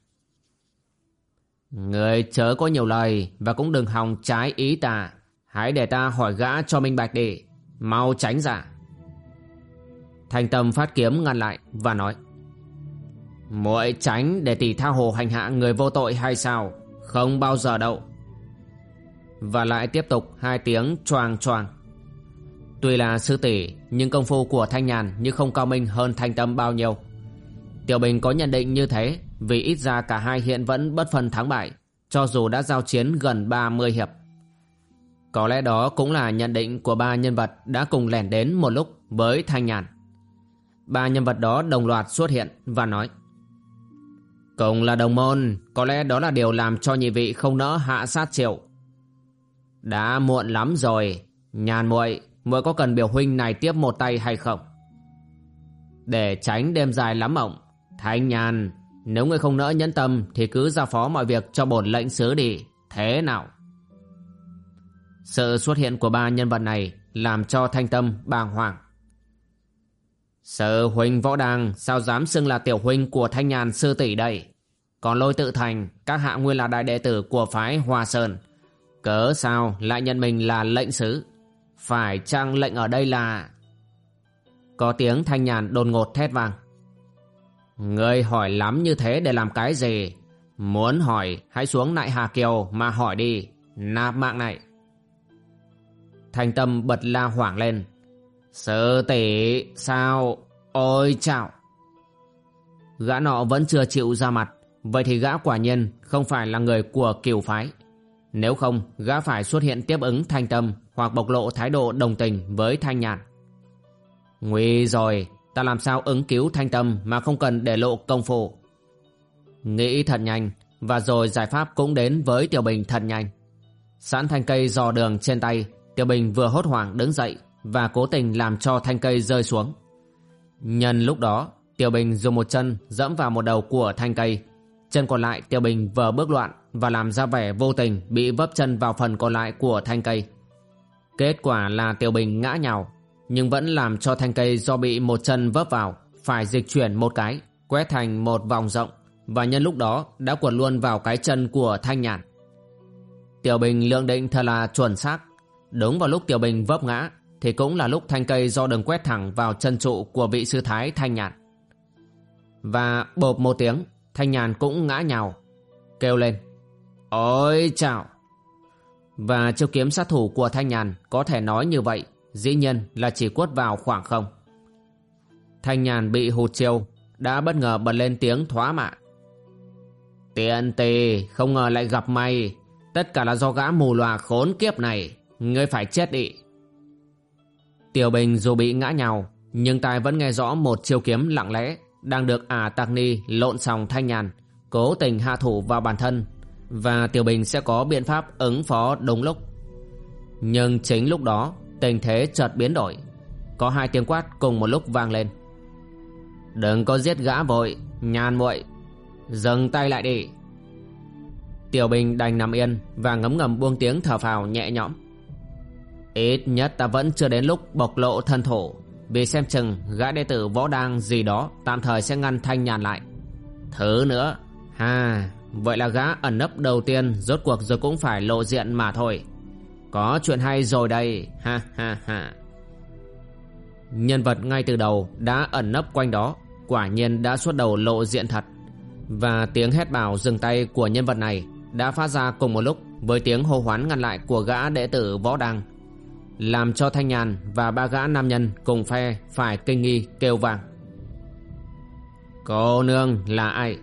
Người chớ có nhiều lời và cũng đừng hòng trái ý ta. Hãy để ta hỏi gã cho minh bạch đi. Mau tránh ra. Thành tâm phát kiếm ngăn lại và nói, muội tránh để tỷ tha hồ hành hạ người vô tội hay sao? Không bao giờ đâu. Và lại tiếp tục hai tiếng choàng choàng Tuy là sư tỷ nhưng công phu của Thanh Nhàn như không cao minh hơn Thanh Tâm bao nhiêu. Tiểu Bình có nhận định như thế vì ít ra cả hai hiện vẫn bất phần thắng bại cho dù đã giao chiến gần 30 hiệp. Có lẽ đó cũng là nhận định của ba nhân vật đã cùng lẻn đến một lúc với Thanh Nhàn. Ba nhân vật đó đồng loạt xuất hiện và nói Cùng là đồng môn, có lẽ đó là điều làm cho nhị vị không nỡ hạ sát triệu. Đã muộn lắm rồi, nhàn muội muội có cần biểu huynh này tiếp một tay hay không? Để tránh đêm dài lắm mộng, Thanh Nhàn, nếu ngươi không nỡ nhẫn tâm thì cứ giao phó mọi việc cho bổn lệnh sứ đi, thế nào? Sự xuất hiện của ba nhân vật này làm cho Thanh Tâm bàng hoàng. Sư huynh võ đàng sao dám xưng là tiểu huynh của Thanh Nhàn sư tỷ đây? Còn lôi tự thành, các hạ nguyên là đại đệ tử của phái Hoa Sơn. Cớ sao lại nhận mình là lệnh sứ? Phải chăng lệnh ở đây là... Có tiếng thanh nhàn đồn ngột thét vang. Ngươi hỏi lắm như thế để làm cái gì? Muốn hỏi hãy xuống nại Hà Kiều mà hỏi đi. Nạp mạng này. Thanh tâm bật la hoảng lên. Sư tỷ sao? Ôi chào! Gã nọ vẫn chưa chịu ra mặt. Vậy thì gã quả nhiên không phải là người của kiều phái. Nếu không, gã phải xuất hiện tiếp ứng thanh tâm hoặc bộc lộ thái độ đồng tình với thanh nhàn. Nguy rồi, ta làm sao ứng cứu thanh tâm mà không cần để lộ công phu. Nghĩ thật nhanh, và rồi giải pháp cũng đến với Tiểu Bình thật nhanh. Sẵn thanh cây dò đường trên tay, Tiểu Bình vừa hốt hoảng đứng dậy và cố tình làm cho thanh cây rơi xuống. Nhân lúc đó, Tiểu Bình dùng một chân dẫm vào một đầu của thanh cây. Chân còn lại Tiểu Bình vờ bước loạn và làm ra vẻ vô tình bị vấp chân vào phần còn lại của thanh cây. Kết quả là Tiểu Bình ngã nhào, nhưng vẫn làm cho thanh cây do bị một chân vấp vào, phải dịch chuyển một cái, quét thành một vòng rộng, và nhân lúc đó đã quật luôn vào cái chân của thanh nhàn. Tiểu Bình lượng định thật là chuẩn xác. Đúng vào lúc Tiểu Bình vấp ngã, thì cũng là lúc thanh cây do đường quét thẳng vào chân trụ của vị sư thái thanh nhàn. Và bộp một tiếng, thanh nhàn cũng ngã nhào, kêu lên. Ôi chào! Và chiêu kiếm sát thủ của Thanh Nhàn có thể nói như vậy, dĩ nhiên là chỉ quất vào khoảng không. Thanh Nhàn bị hụt chiêu, đã bất ngờ bật lên tiếng thoá mạ. Tiện tì, không ngờ lại gặp mày, tất cả là do gã mù lòa khốn kiếp này, ngươi phải chết đi. Tiểu Bình dù bị ngã nhào, nhưng tai vẫn nghe rõ một chiêu kiếm lặng lẽ đang được ả à Tạc Ni lộn sòng Thanh Nhàn, cố tình hạ thủ vào bản thân và Tiểu Bình sẽ có biện pháp ứng phó đúng lúc. Nhưng chính lúc đó, tình thế chợt biến đổi. Có hai tiếng quát cùng một lúc vang lên. Đừng có giết gã vội, nhàn muội, dừng tay lại đi. Tiểu Bình đành nằm yên và ngấm ngầm buông tiếng thở phào nhẹ nhõm. Ít nhất ta vẫn chưa đến lúc bộc lộ thân thủ Vì xem chừng gã đệ tử võ đang gì đó Tạm thời sẽ ngăn thanh nhàn lại Thứ nữa Ha Vậy là gã ẩn nấp đầu tiên, Rốt cuộc rồi cũng phải lộ diện mà thôi. Có chuyện hay rồi đây, Ha ha ha. Nhân vật ngay từ đầu đã ẩn nấp quanh đó, quả nhiên đã xuất đầu lộ diện thật. Và tiếng hét bảo dừng tay của nhân vật này đã phát ra cùng một lúc với tiếng hô hoán ngăn lại của gã đệ tử võ đăng. Làm cho thanh nhàn và ba gã nam nhân cùng phe phải kinh nghi kêu vang. Cô nương là ai?